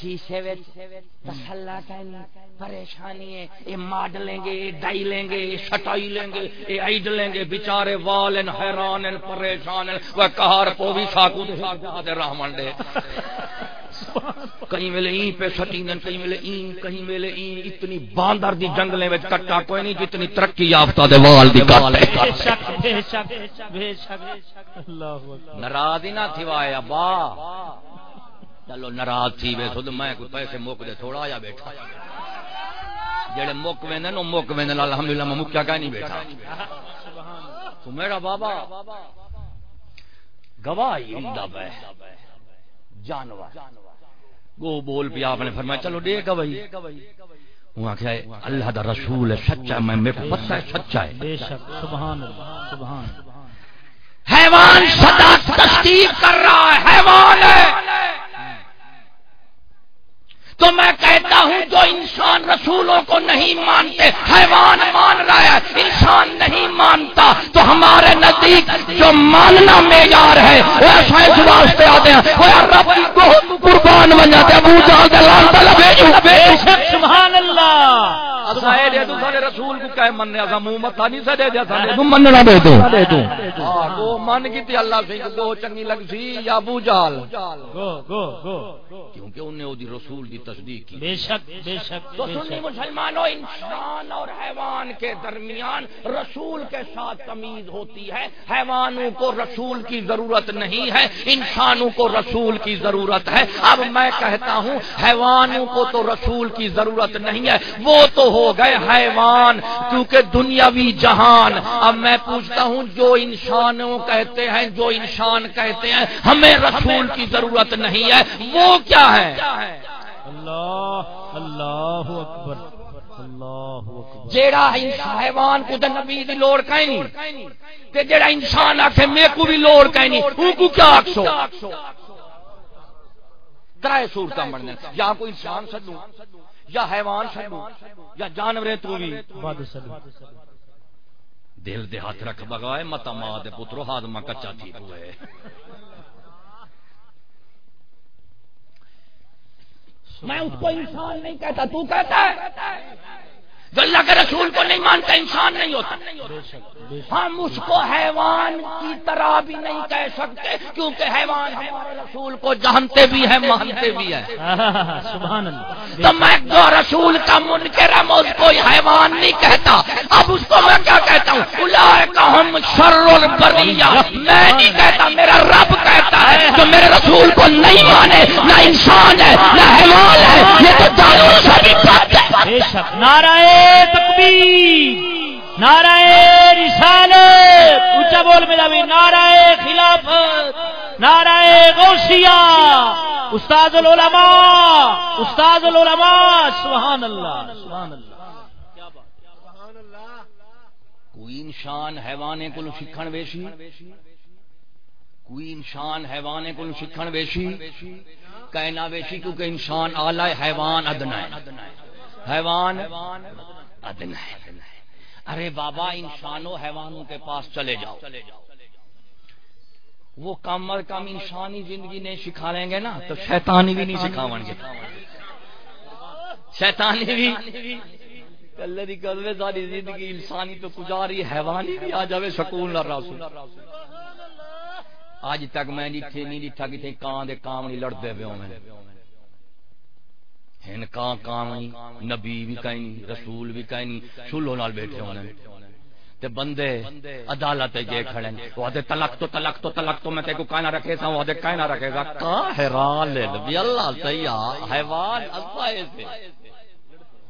شیشے تسلا پریشانی ہے یہ ماڈ لیں گے یہ ڈائی لیں گے یہ شٹائی لیں گے یہ ایڈ لیں گے بیچارے والن حیران پریشان وہ کہار پو بھی ساکو دے رحمان دے۔ کہیں ویلے این پہ سٹیندن کہیں ویلے این کہیں ویلے این اتنی باندر دی جنگلے میں کٹا کوئی نہیں جتنی ترقی یافتہ دے وال دی کٹ بے شک بے شک بے شک اللہ اکبر۔ ناراض ہی نہ تھی وائے ابا۔ چلو ناراض تھی بے خود میں کوئی پیسے موک دے تھوڑا یا بیٹھا۔ جڑے موک ویندے نو موک ویندے الحمدللہ میں مکیا کا نہیں بیٹھا۔ تو میرا بابا گواہی ہوندا بے جانور۔ گو بول پیا آپ نے فرمایا چلو دے گواہی وہ آخیا اللہ دا رسول ہے سچا میں میرے کو پتہ ہے سچا ہے۔ بے شک سبحان اللہ سبحان حیوان سدا تصدیق کر رہا ہے حیوان ہے۔ تو میں کہتا ہوں جو انسان رسولوں کو نہیں مانتے حیوان مان رہا ہے انسان نہیں مانتا تو ہمارے نزدیک جو ماننا معیار ہے وہ سائنس واسطے آتے ہیں وہ رب کو قربان بن جاتے ہیں ابو جہل دے لان تلا بھیجو۔ بے شک سبحان اللہ۔ اسا اے دے تو سارے رسول کو کہے مننے اسا منہ مت نہیں سے دے دے سارے۔ تم مننا دے تو دے تو ہاں وہ من کی تے اللہ سے کو چنگی لگ سی یا ابو جہل؟ گو گو گو۔ کیونکہ انہیں دی رسول دی تصدیق کی۔ بے شک بے شک تو سنی مسلمانوں انسان اور حیوان کے درمیان رسول کے ساتھ تمیز ہوتی ہے۔ حیوانوں کو رسول کی ضرورت نہیں ہے انسانوں کو رسول کی ضرورت ہے۔ اب میں کہتا ہوں حیوانوں کو تو رسول کی ضرورت نہیں ہے وہ تو ہو گئے حیوان کیونکہ دنیاوی جہان۔ اب میں پوچھتا ہوں جو انسانوں کہتے ہیں جو انسان کہتے ہیں ہمیں رسول کی ضرورت نہیں ہے وہ کیا ہے؟ اللہ اللہ اکبر اللہ اکبر۔ جیڑا حیوان کو تے نبی دی لوڑ کہیں نہیں تے جیڑا انسان آکھے میں کو بھی لوڑ کہیں نہیں او کو کیا آکھسو؟ ترائے صورتاں بننے یا کوئی انسان سدوں یا حیوان سدوں یا تو بھی۔ بد سلو دل دے ہاتھ رکھ بگائے متا ماں دے پترو ہادما کچا تھی ہوئے میں اس کو انسان نہیں کہتا تو کہتا ہے۔ جو اللہ کے رسول کو نہیں مانتا انسان نہیں ہوتا۔ ہم اس کو حیوان کی طرح بھی نہیں کہہ سکتے کیونکہ حیوان ہمارے رسول کو جانتے بھی ہیں مانتے بھی ہیں۔ سبحان اللہ۔ تو میں جو رسول کا منکر ہم اس کو حیوان نہیں کہتا۔ اب اس کو میں کیا کہتا ہوں؟ اولئک ہم شر البریہ۔ میں نہیں کہتا میرا رب کہتا ہے جو میرے رسول کو نہیں مانے نہ انسان ہے نہ حیوان ہے یہ تو جانور سے بھی بات ہے۔ بے شک نعرہ تکبیر نعرہ رسالت اونچا بول میرا بھی نعرہ خلافت نعرہ غوثیہ۔ استاد العلماء استاد العلماء سبحان اللہ سبحان اللہ۔ کوئی انسان حیوانے کو سکھن ویسی؟ کوئی انسان حیوانے کو سکھن ویسی کہنا ویسی کیونکہ انسان آلہ حیوان ادنا ہے۔ حیوان ادنا ہے۔ ارے بابا، انسانوں حیوانوں کے پاس چلے جاؤ۔ وہ کم از کم انسانی زندگی نہیں سکھا لیں گے نا، تو شیطانی بھی نہیں سکھاون گے۔ شیطانی بھی۔ کلے دی کلے ساری زندگی انسانی تو گزاری، حیوانی بھی آ جاوے، سکون نہ راسو اج تک میں ڈٹھے نہیں ڈٹھا کتے کان دے کام نہیں لڑتے پے میں۔ ہن کان کام نہیں، نبی بھی کہیں نہیں، رسول بھی کہیں نہیں شلو نال بیٹھے ہونے۔ تے بندے عدالت جے کھڑے وہ دے طلاق تو طلاق تو طلاق تو میں تے کو کائنا رکھے سا وہ دے کائنا رکھے گا کا حیران لے نبی اللہ، صحیح حیوان اللہ ایسے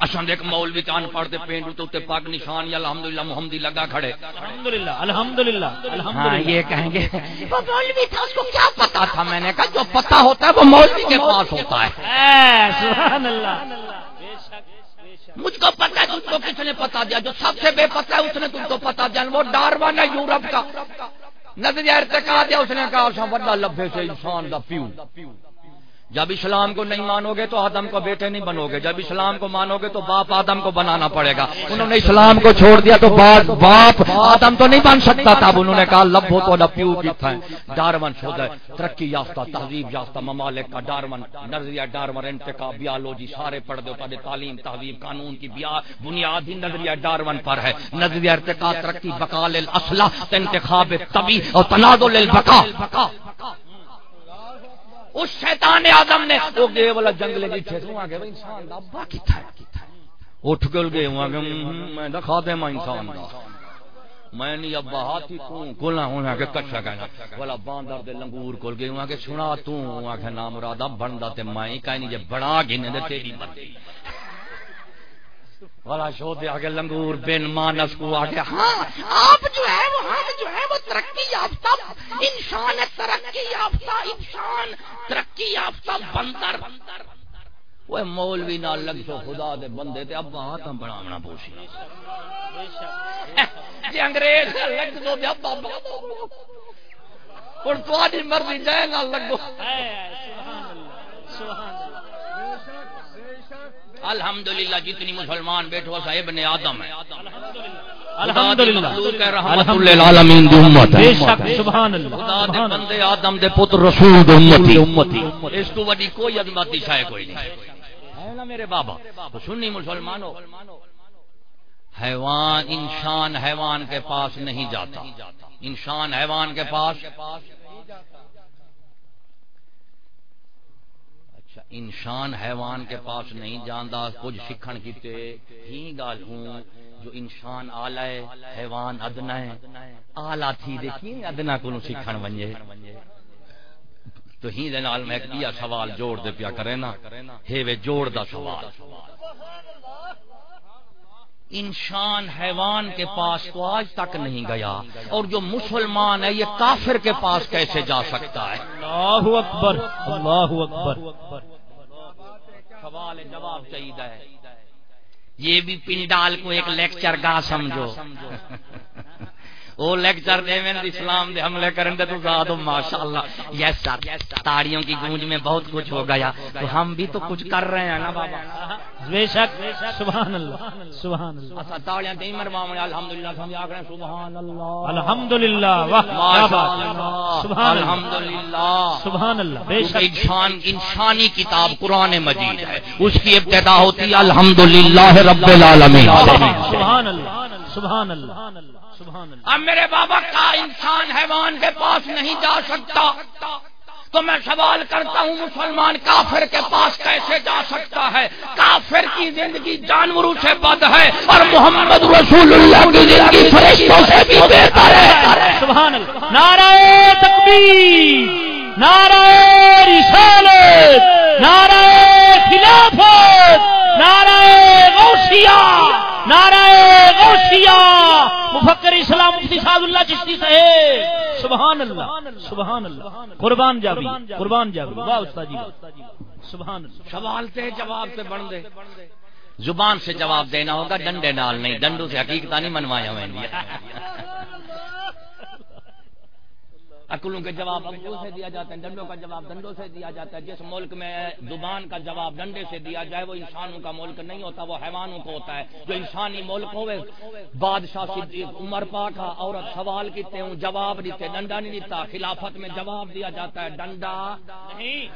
اصل ایک مولوی کان پڑھتے پینٹ تو پاک نشان یا الحمدللہ محمدی لگا کھڑے۔ الحمدللہ الحمدللہ ہاں یہ کہیں گے۔ وہ مولوی تھا اس کو کیا پتا تھا میں نے کہا جو پتا ہوتا ہے وہ مولوی کے پاس ہوتا ہے۔ سبحان اللہ۔ مجھ کو پتا ہے تم کو کس نے پتا دیا؟ جو سب سے بے پتا ہے اس نے تم کو پتا دیا۔ وہ ڈارون ہے یورپ کا۔ نظریہ ارتقا دیا اس نے کہا بڑا لبے سے انسان دا پیو۔ جب اسلام کو نہیں مانو گے تو آدم کو بیٹے نہیں بنو گے۔ جب اسلام کو مانو گے تو باپ آدم کو بنانا پڑے گا۔ انہوں نے اسلام کو چھوڑ دیا تو باپ آدم تو نہیں بن سکتا تھا۔ انہوں نے کہا لب ہو تو پیو کی تھا ڈارون شد ترقی یافتہ، تہذیب یافتہ ممالک کا ڈارون نظریہ ڈارون انتخاب، بیالوجی، سارے پڑھ دو۔ پڑھے تعلیم، تہذیب، قانون کی بیا بنیادی نظریہ ڈارون پر ہے۔ نظریہ ارتقا ترقی بکال اسلح انتخاب طبی اور تنازل البقا اس شیطان آدم نے وہ گئے والا جنگل جتھے تو آ آگے انسان دا ابا کیتا ہے؟ اٹھ گل گئے ہوں آگے میں دکھا دے انسان دا۔ میں نہیں، ابا ہاتھی تو کولا ہوں آگے کچھا کہنا والا باندر دے لنگور کول گئے ہوں آگے سنا تو آگے نام رادا بندہ تے میں کہیں نہیں جے بڑا گنے دے تیری بندی۔ والا شو دے آگے لنگور بن مانس کو آگے ہاں آپ جو ہے وہ، ہم جو ہے وہ ترقی یافتہ، انسان ہے، ترقی یافتہ، انسان، ترقی یافتہ بندر۔ وہ مولوی نہ لگ سو خدا دے بندے تے اب ہاتھ ہم بناونا پوسی جی انگریز لگ دو بیا بابا اور تواڈی مرضی جائے نہ لگو سبحان اللہ سبحان اللہ۔ الحمدللہ جتنی مسلمان بیٹھو صاحب نے آدم ہے۔ الحمدللہ۔ رحمت للعالمین دی امت ہے سبحان اللہ خدا دے بندے آدم دے پتر رسول دی امتی امتی۔ اس تو وڈی کوئی عظمت دی شے کوئی نہیں۔ ہے نا میرے بابا؟ سنی مسلمانوں حیوان انسان حیوان کے پاس نہیں جاتا۔ انسان حیوان کے پاس انسان حیوان کے پاس نہیں جاندا، کچھ سکھن کیتے ہی گال ہوں۔ جو انسان آلہ ہے، حیوان ادنا ہے۔ آلہ تھی دیکھیے، ادنا کو سکھن ونجے۔ تو ہی دے نال میں ایک دیا سوال جوڑ دے پیا کرے نا۔ ہے وے جوڑ دا سوال۔ انسان حیوان کے پاس تو آج تک نہیں گیا، اور جو مسلمان ہے، یہ کافر کے پاس کیسے جا سکتا ہے؟ اللہ اکبر اللہ اکبر۔ سوال جواب چاہیے یہ بھی پنڈال کو ایک لیکچر گا سمجھو۔ وہ لیکچر دے میں اسلام دے حملے کرن دے تو زیادہ ماشاءاللہ. یس سر تاڑیوں کی گونج میں بہت کچھ ہو گیا. تو ہم بھی تو کچھ کر رہے ہیں نا بابا؟ بے شک. سبحان اللہ سبحان اللہ اسا تاڑیاں تے مرواویں الحمدللہ ہم آکھنے سبحان اللہ الحمدللہ. واہ کیا بات سبحان الحمدللہ. سبحان اللہ بے شک. انسان انسانی کتاب قرآن مجید ہے. اس کی ابتدا ہوتی ہے الحمدللہ رب العالمین. سبحان اللہ سبحان اللہ اب میرے بابا کا انسان حیوان کے پاس نہیں جا سکتا؟ تو میں سوال کرتا ہوں مسلمان کافر کے پاس کیسے جا سکتا ہے؟ کافر کی زندگی جانوروں سے بد ہے اور محمد رسول اللہ کی زندگی فرشتوں سے بھی بہتر ہے۔ سبحان اللہ۔ نعرہ تکبیر نعرہ رسالت نعرہ خلافت نعرہ غوثیہ۔ نعرہ غوثیہ، مفکر اسلام مفتی صاحب اللہ چشتی صاحب سبحان اللہ سبحان اللہ۔ قربان جاوی قربان جاوی واہ استاد جی سبحان اللہ۔ سوال تے جواب تے بن دے۔ زبان سے جواب دینا ہوگا، ڈنڈے نال نہیں ڈنڈو سے حقیقت نہیں منوایا ہوئے عقلوں کے جواب عقلوں سے دیا جاتا ہے ڈنڈوں کا جواب ڈنڈوں سے دیا جاتا ہے۔ جس ملک میں زبان کا جواب ڈنڈے سے دیا جائے وہ انسانوں کا ملک نہیں ہوتا وہ حیوانوں کو ہوتا ہے۔ جو انسانی ملک ہوئے بادشاہ صدیق عمر پاک عورت سوال کیتے ہوں جواب دیتے ڈنڈا نہیں دیتا خلافت میں جواب دیا جاتا ہے۔ ڈنڈا نہیں۔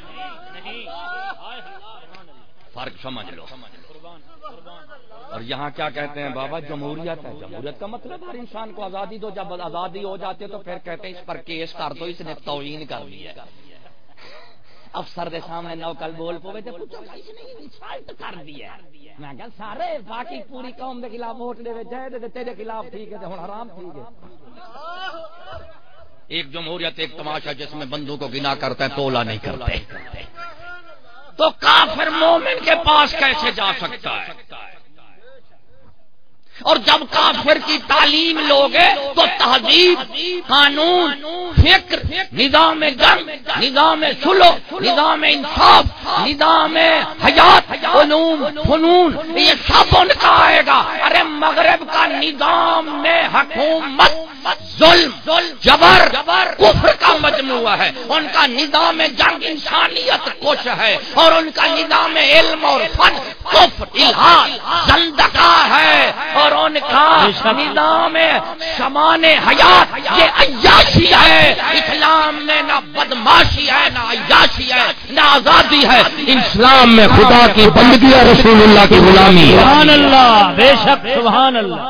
فرق سمجھ لو۔ اور یہاں کیا کہتے ہیں بابا؟ جمہوریت ہے۔ جمہوریت کا مطلب ہر انسان کو آزادی دو۔ جب آزادی ہو جاتے تو پھر کہتے ہیں اس پر کیس کر دو۔ اس نے توہین کر دی ہے۔ افسر دے سامنے نو کل بول پوے تے پوچھو اس نے انسلٹ کر دیا میں کہ سارے باقی پوری قوم دے خلاف ووٹ دے جائے تے تیرے خلاف ٹھیک ہے تے ہن حرام ٹھیک ہے ایک جمہوریت، ایک تماشا جس میں بندوں کو گنا کرتا ہے تولا نہیں کرتے۔ تو کافر مومن کے پاس کیسے جا سکتا ہے؟ اور جب کافر کی تعلیم لوگے تو تہذیب، قانون، فکر، نظام جنگ نظام سلو، نظام انصاف، نظام حیات، علوم، فنون، یہ سب ان کا آئے گا۔ ارے مغرب کا نظام میں حکومت، ظلم، جبر، کفر کا مجموعہ ہے۔ ان کا نظام جنگ انسانیت کچھ ہے اور ان کا نظام علم اور فن، کفر الحاد زندگا ہے۔ اور ان کا نظام سمان حیات یہ عیاشی ہے۔ اسلام میں نہ بدماشی ہے نہ عیاشی ہے نہ آزادی ہے۔ اسلام میں خدا کی بندگی اور رسول اللہ کی غلامی سبحان اللہ بے شک سبحان اللہ۔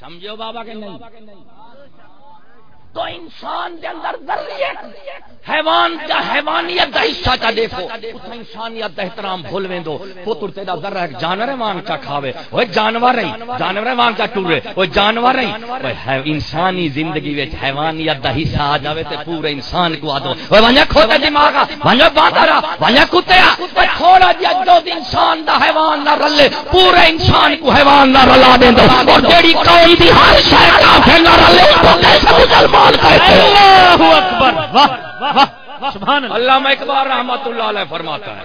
سمجھو بابا کہ نہیں؟ تو انسان کے اندر ذریعے حیوان کا حیوانیت کا حصہ کا دیکھو، اس انسانیت کا احترام بھول میں دو۔ پتر تیرا ذرا ایک جانور ہے وہاں کا کھاوے۔ وہ جانور نہیں جانور ہے وہاں کا ٹورے۔ وہ جانور نہیں وہ انسانی زندگی میں حیوانیت کا حصہ آ جاوے تے پورے انسان کو آ دو۔ وہ وہاں کھوتا دماغ وہاں باندھا وہاں کتیا۔ تھوڑا جہا جو انسان دا حیوان نہ رلے، پورے انسان کو حیوان نہ رلا دیں دو۔ اور جیڑی قوم دی ہر شے کافر نہ رلے وہ کیسے مسلمان اللہ اکبر واہ واہ سبحان اللہ۔ علامہ اقبال رحمت اللہ علیہ فرماتا ہے۔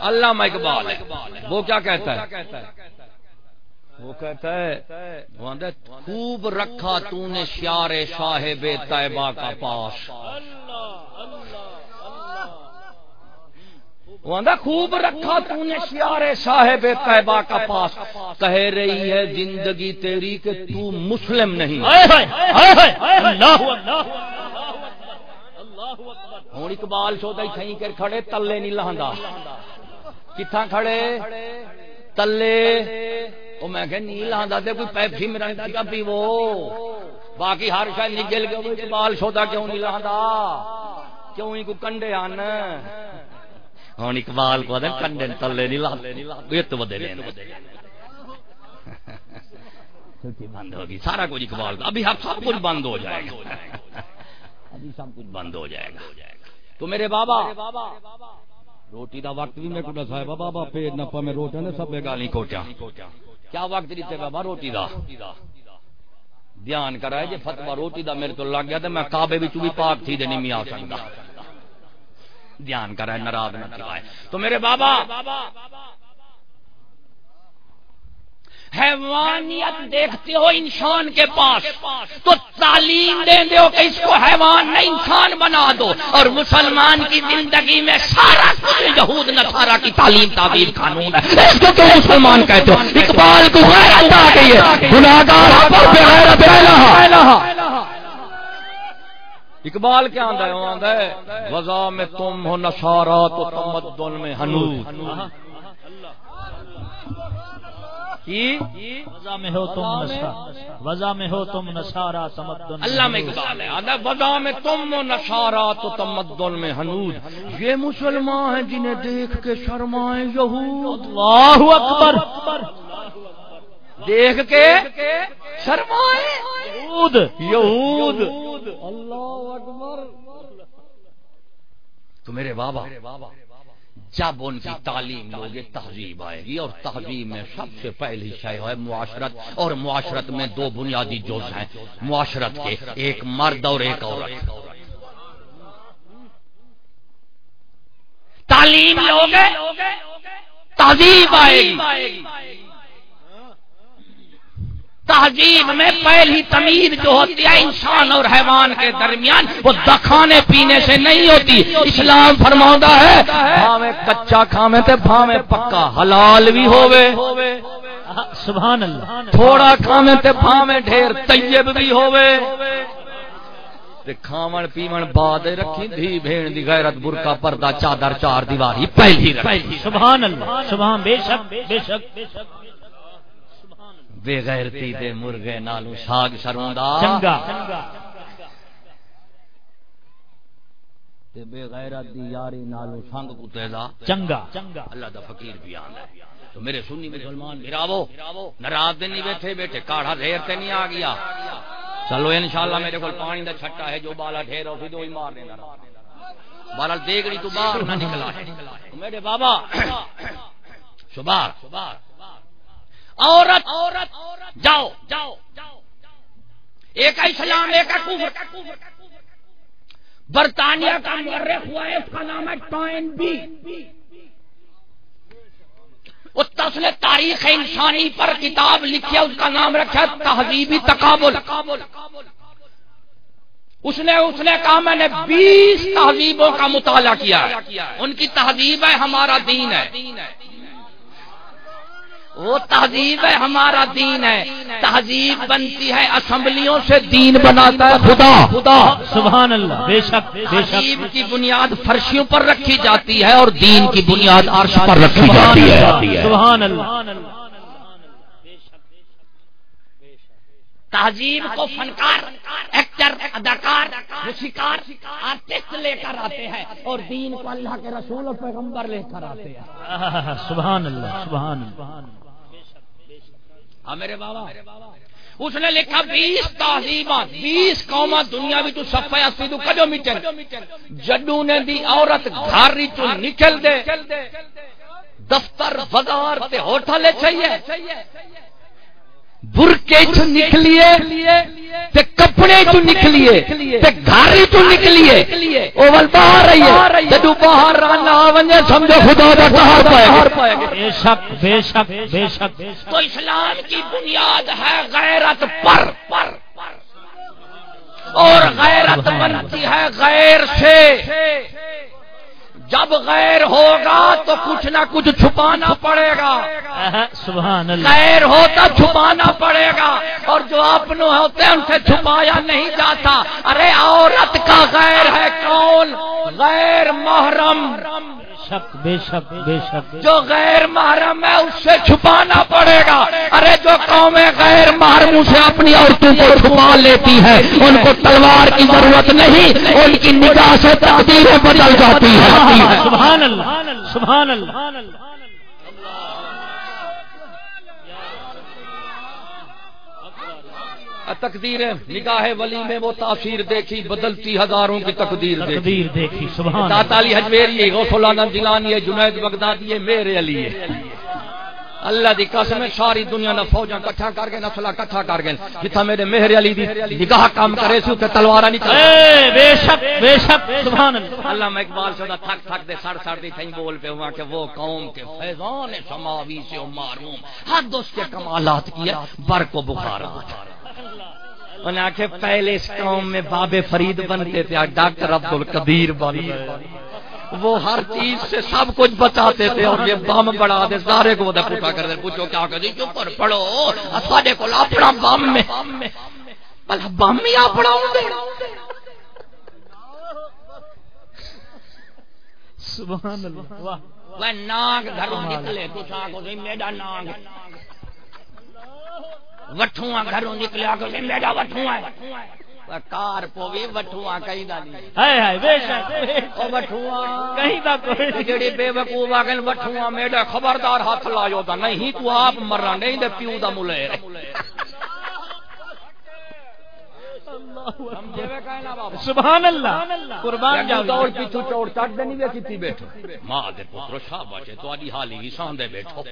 علامہ اقبال وہ کیا کہتا ہے؟ وہ کہتا ہے خوب رکھا تو نے شیار صاحب طیبہ کا پاس۔ وہ خوب رکھا تو نے شیار صاحب طیبہ کا پاس۔ کہہ رہی ہے زندگی تیری کہ تو مسلم نہیں۔ ہوں اقبال چودہ کہیں کر کھڑے تلے نہیں لہندا۔ کتنا کھڑے؟ تلے۔ وہ میں کہ نہیں لہندا تے کوئی پیپسی میرا پیو باقی ہر شاید نگل کے اقبال چودہ کیوں نہیں لہندا؟ کیوں ہی کو کنڈے آن؟ ہوں اقبال کو کنڈے تلے نہیں لاتے تو بدے بند ہوگی، سارا کچھ اقبال کا ابھی سب کچھ بند ہو جائے گا۔ ابھی سب کچھ بند ہو جائے گا۔ تو میرے بابا، روٹی دا وقت بھی میں کو دسا بابا پیٹ نپا میں روٹا نے سب گالی کوٹیا کیا وقت دیتے بابا روٹی دا؟ دھیان کرا جی فتوا روٹی دا میرے تو لگ گیا تو میں کعبے بھی پاک تھی دینی میاں سکتا دھیان کرا ناراض نہ کرائے تو میرے بابا، حیوانیت دیکھتے ہو انسان کے پاس، تو تعلیم دے دو کہ اس کو حیوان نہ انسان بنا دو۔ اور مسلمان کی زندگی میں سارا کچھ یہود نصارا کی تعلیم، تعبیر، قانون ہے۔ اس کو کیوں مسلمان کہتے ہو؟ اقبال کو غیرت آ گئی ہے۔ گناہگار ہاں، پر بغیرت الہ ہاں۔ اقبال کیا آندا ہے؟ آندا ہے وضا میں تم ہو نشارا تو تمدن میں ہنوز وضا میں ہو تم وضا میں ہو تم نشارا تمدن اللہ میں اقبال ہے آدھا وضا میں تم ہو نشارا تو تمدن میں ہنوز یہ مسلمان ہیں جنہیں دیکھ کے شرمائیں یہود۔ اللہ اکبر۔ دیکھ کے شرمائیں یہود یہود۔ اللہ اکبر۔ تو میرے بابا جب ان کی تعلیم لوگے تہذیب آئے گی اور تہذیب میں سب سے پہلی شے ہے معاشرت اور معاشرت میں دو بنیادی جز ہیں معاشرت کے ایک مرد اور ایک عورت۔ تعلیم لوگے تہذیب آئے گی۔ تہذیب میں پہلی تمیز جو ہوتی ہے انسان اور حیوان کے درمیان وہ دکھانے پینے سے نہیں ہوتی۔ اسلام فرما ہے بھاوے کچا کھاوے تے بھاوے پکا حلال بھی ہووے۔ سبحان اللہ۔ تھوڑا کھاوے تے بھاوے ڈھیر طیب بھی ہووے۔ کھاون پیون بعد رکھی دھی بھین دی غیرت برقع پردہ چادر چار دیواری پہلی پہلی سبحان اللہ سبحان بے شک بے شک بے شک۔ بے غیرتی دے مرغے نالو ساگ سروں دا چنگا۔ تے بے غیرت دی یاری نالو سنگ کتے دا۔ چنگا۔ اللہ دا فقیر بھی آندا ہے۔ تو میرے سنی مسلمان میراو ناراض دن نہیں بیٹھے بیٹھے کاڑھا ڈھیر تے نہیں آ گیا۔ چلو انشاءاللہ میرے کول پانی دا چھٹا ہے جو بالا ڈھیر ہو دو ہی مار دینا۔ بالا دیگڑی تو باہر نہ نکلا ہے۔ میرے بابا شبار عورت عورت جاؤ جاؤ ایک اسلام، ایک کفر۔ برطانیہ کا مورخ ہوا ہے، اس کا نام ہے ٹوائن بی۔ اس نے تاریخ انسانی پر کتاب لکھی ہے، اس کا نام رکھا تہذیبی تقابل۔ اس نے اس نے کہا میں نے بیس تہذیبوں کا مطالعہ کیا ان کی تہذیب ہے، ہمارا دین ہے۔ وہ تہذیب ہے ہمارا دین ہے۔ تہذیب بنتی ہے اسمبلیوں سے دین بناتا ہے خدا۔ خدا سبحان اللہ بے شک تہذیب کی بنیاد فرشیوں پر رکھی جاتی ہے اور دین کی بنیاد عرش پر رکھی جاتی ہے۔ سبحان اللہ تہذیب کو فنکار ایکٹر اداکار موسیقار آرٹسٹ لے کر آتے ہیں اور دین کو اللہ کے رسول اور پیغمبر لے کر آتے ہیں۔ سبحان اللہ سبحان اللہ۔ ہاں میرے بابا۔ اس نے لکھا بیس تہذیبات بیس قوما دنیا بھی تو سفا اسی تو کدو مٹن جڈو نے دی عورت گھر چ نکل دے۔ دفتر بازار تے ہوٹل چاہیے۔ برکے چ نکلیے تے کپڑے چ نکلیے تے گھر چ نکلیے اول باہر رہیے جدو باہر نہ ونجے سمجھو خدا دا قہر پائے گا۔ بے شک بے شک بے شک۔ تو اسلام کی بنیاد ہے غیرت پر پر۔ اور غیرت بنتی ہے غیر سے۔ جب غیر ہوگا تو کچھ نہ کچھ چھپانا پڑے گا۔ سبحان اللہ۔ غیر ہوتا چھپانا پڑے گا۔ اور جو اپنے ہوتے ہیں ان سے چھپایا نہیں جاتا۔ ارے عورت کا غیر ہے کون؟ غیر محرم۔ شک بے شک بے شک۔ جو غیر محرم ہے اس سے چھپانا پڑے گا۔ ارے جو قومیں غیر محرموں سے اپنی عورتوں کو چھپا لیتی ہے۔ ان کو تلوار کی ضرورت نہیں ان کی نگاہ سے تقدیریں بدل جاتی ہے سبحان اللہ سبحان اللہ۔ تقدیر نگاہ ولی میں وہ تاثیر دیکھی بدلتی ہزاروں کی تقدیر دیکھی۔ تقدیر دیکھی سبحان داتا علی حجویری غوث ہے جنید بغدادی ہے میرے علی ہے اللہ دی قسم ساری دنیا نے فوجاں کٹھا کر کے نسلہ کٹھا کر کے جتھا میرے مہر علی دی نگاہ کام کرے سی تے تلوارا نہیں چلے بے شک بے شک سبحان اللہ۔ میں اقبال سے تھک تھک دے سڑ سڑ دی تھیں بول پہ ہوا کہ وہ قوم کے فیضان سماوی سے معروم حد اس کے کمالات کی ہے بر کو بخارات انہیں آخر پہلے اس قوم میں باب فرید بنتے تھے ڈاکٹر عبد القدیر بن گئے۔ وہ ہر چیز سے سب کچھ بچاتے تھے اور یہ بم بڑا دے سارے کو پوچھا کر دے۔ پوچھو کیا کر دی چپ پڑھو۔ سارے کو اپنا بم میں۔ بم ہی اپنا سبحان اللہ۔ واہ وہ ناگ گھروں نکلے کچھ آگو میرا ناگ وٹھواں گھروں نکلیا کہ میرا وٹھواں ہے۔ کار وٹھواں کہیں دا نہیں۔ ہائے ہائے بے شک او وٹھواں۔ کہیں دا کوئی جڑی بے وقوف وٹھواں میرا خبردار ہاتھ لایو دا نہیں تو آپ مرنا نہیں دے پیو دا ملے سبحان اللہ۔ قربان جاؤ چڑھ دے نہیں وے کیتی بیٹھو۔ ماں دے پترو شاباش ہے تواڈی حالی ہی سان دے بیٹھو۔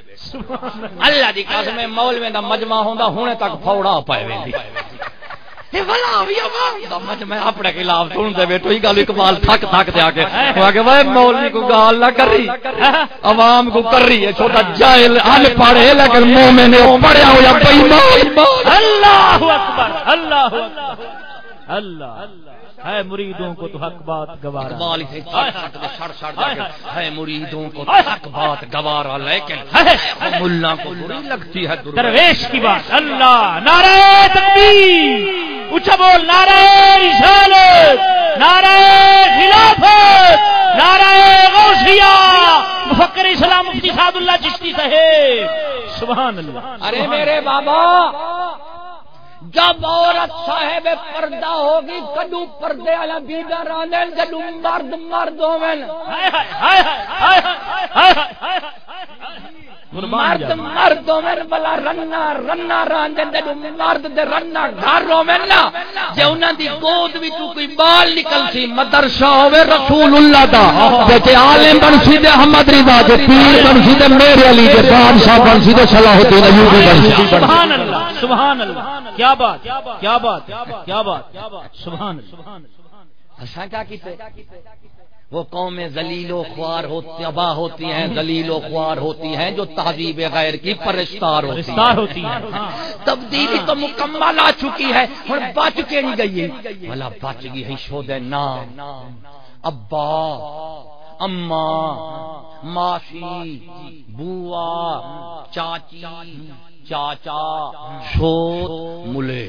اللہ۔ دی قسم مولوی دا مجمع ہوندا ہنے تک پھوڑا پائے ویندی اپنے خلاف سن دے بیٹھو ہی گل اقبال تھک تھک کے مولوی کو گال نہ کری عوام کو کر رہی ہے چھوٹا جاہل ان پڑھے لیکن مومن نے پڑھیا ہوا بے ایمان اللہ اکبر اللہ اللہ۔ ہے مریدوں کو تو حق بات گوارا۔ اقبال سے سڑ سڑ ہے مریدوں کو تو حق بات گوارا لیکن ملا کو بری لگتی ہے درویش کی بات۔ اللہ نعرہ تکبیر۔ اچھا بول نعرہ رسالت نعرہ خلافت نعرہ غوثیہ۔ مفکر اسلام مفتی سعد اللہ چشتی صاحب۔ سبحان اللہ۔ ارے میرے بابا۔ جب عورت صاحب پردہ ہوگی کدو پردے والا بیجا رانل جدو مرد مرد ہوون مرد مرد ہوون بلا رنا رنا جدو مرد دے رنا گھر نا۔ جے انہاں دی گود وچ کوئی بال نکل سی مدرسہ ہوے رسول اللہ دا۔ تے عالم بن سی احمد رضا دے پیر بن سی تے میرے علی دے بادشاہ بن سی تے صلاح الدین ایوبی بن سی۔ سبحان اللہ۔ سبحان اللہ. کیا بات؟ کیا بات؟ کیا بات؟ سبحان اللہ. کیا کیتے؟ وہ قومیں ذلیل و خوار ہو تباہ ہوتی ہیں ذلیل و خوار ہوتی ہیں جو تہذیب غیر کی پرستار ہوتی ہیں. ہوتی۔ تبدیلی تو مکمل آ چکی ہے اور بچ کے نہیں گئی ہے۔ بھلا بچ گئی ہے شود نام۔ ابا اما ماسی بوا چاچی چاچا شوت ملے۔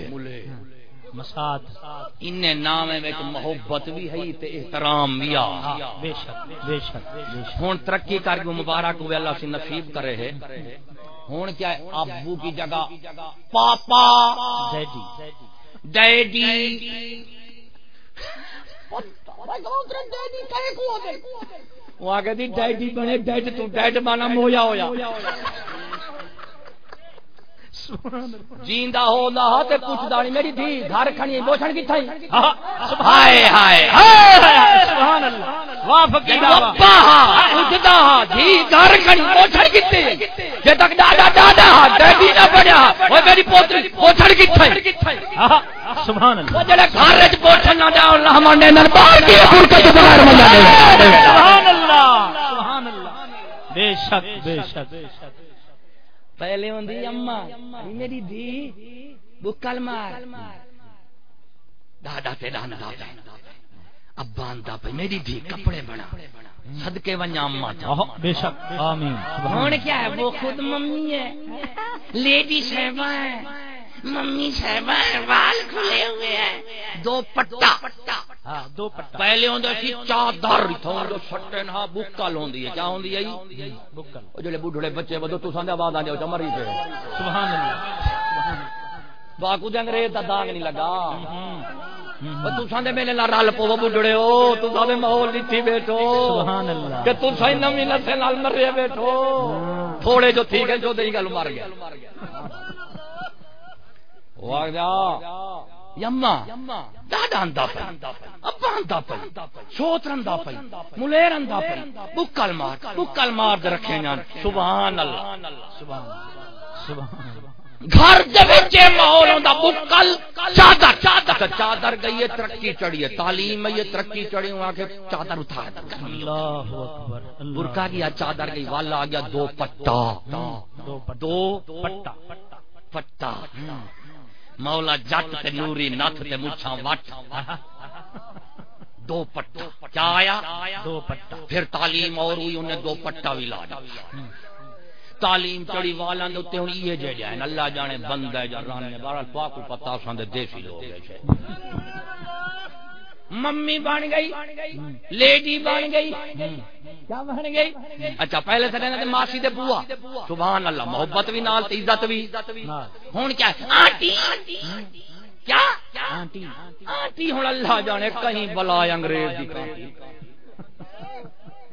مساد۔ ان نام میں محبت بھی ہے تے احترام بھی آ بے شک بے شک بے شک۔ ہوں ترقی کر کے مبارک ہوئے اللہ سے نصیب کرے ہے۔ ہوں کیا ہے ابو کی جگہ۔ پاپا۔ ڈیڈی۔ ڈیڈی۔ وہ آگے دی ڈیڈی بنے ڈیڈ تو ڈیڈ بانا مویا ہویا۔ جیندا ہو نہ تے پوچھدا نہیں میری دھی گھر کھڑی بوچھن کی تھئی ہائے ہائے سبحان اللہ۔ واہ فقیر ابا ہا۔ دھی گھر کھڑی بوچھن کیتے جے تک دادا دادا ڈیڈی نہ بنیا او میری پوتری بوچھن کی تھئی سبحان اللہ۔ وہ جڑے گھر وچ بوچھن نہ دا اللہ ماننے نال باہر کی برکت بغیر مزہ دے۔ سبحان اللہ۔ سبحان اللہ۔ بے شک بے شک۔ پہلے ہوندی اما میری دھی بکل مار۔ دادا تے دادا ابا آندا پہ میری دھی کپڑے بنا۔ صدقے ونجا اما بے شک۔ آمین۔ ہوں کیا ہے؟ وہ خود ممی ہے۔ لیڈی صاحبہ ہے۔ ممی صاحبہ ہے وال کھلے ہوئے ہیں۔ دو پٹا۔ ہاں دو پٹا۔ پہلے ہوندا سی چادر۔ جو نہ بکل ہوندی ہے۔ کیا ہوندی ہے جی؟ بکل او جڑے بڈھڑے بچے ودو تساں دے آواز آندے ہو چمری تے سبحان اللہ۔ باکو دے انگریز دا داغ نہیں لگا۔ تساں دے میلے نال رل پو تساں دے ماحول دتی بیٹھو۔ سبحان اللہ۔ کہ تساں نال مرے بیٹھو۔ تھوڑے جو تھی گئے جو دئی گل مر گیا وہ آ گیا یما دادا اندا پئی ابا اندا پئی سوت رندا پئی ملیر اندا پئی بکل مار بکل مار دے رکھے جان سبحان اللہ سبحان اللہ سبحان اللہ گھر دے وچ یہ ماحول ہوندا بکل چادر چادر چادر گئی ترقی چڑھی ہے تعلیم ترقی چڑھی کہ چادر اللہ اکبر اللہ برکا گیا چادر گئی والا آ گیا دو پٹا۔ دو پٹا دو پٹا پٹا۔ مولا جٹ تے نوری نتھ تے مچھاں وٹ۔ دو پٹا کیا آیا؟ دو پٹا پھر تعلیم اور ہوئی، انہیں دو پٹا بھی لا دیا۔ تعلیم چڑی والاں دے تے ہن یہ جے جائیں اللہ جانے بندہ ہے یا رانے، بہرحال پاک کو پتہ سان دے دیسی لوگ ہے ممی بن گئی لیڈی بن گئی۔ کیا بن گئی؟ اچھا پہلے سے کہنا ماسی دے بوا۔ سبحان اللہ محبت بھی نال عزت بھی۔ ہوں کیا؟ آنٹی۔ کیا؟ آنٹی۔ آنٹی ہوں اللہ جانے کہیں بلا انگریز دی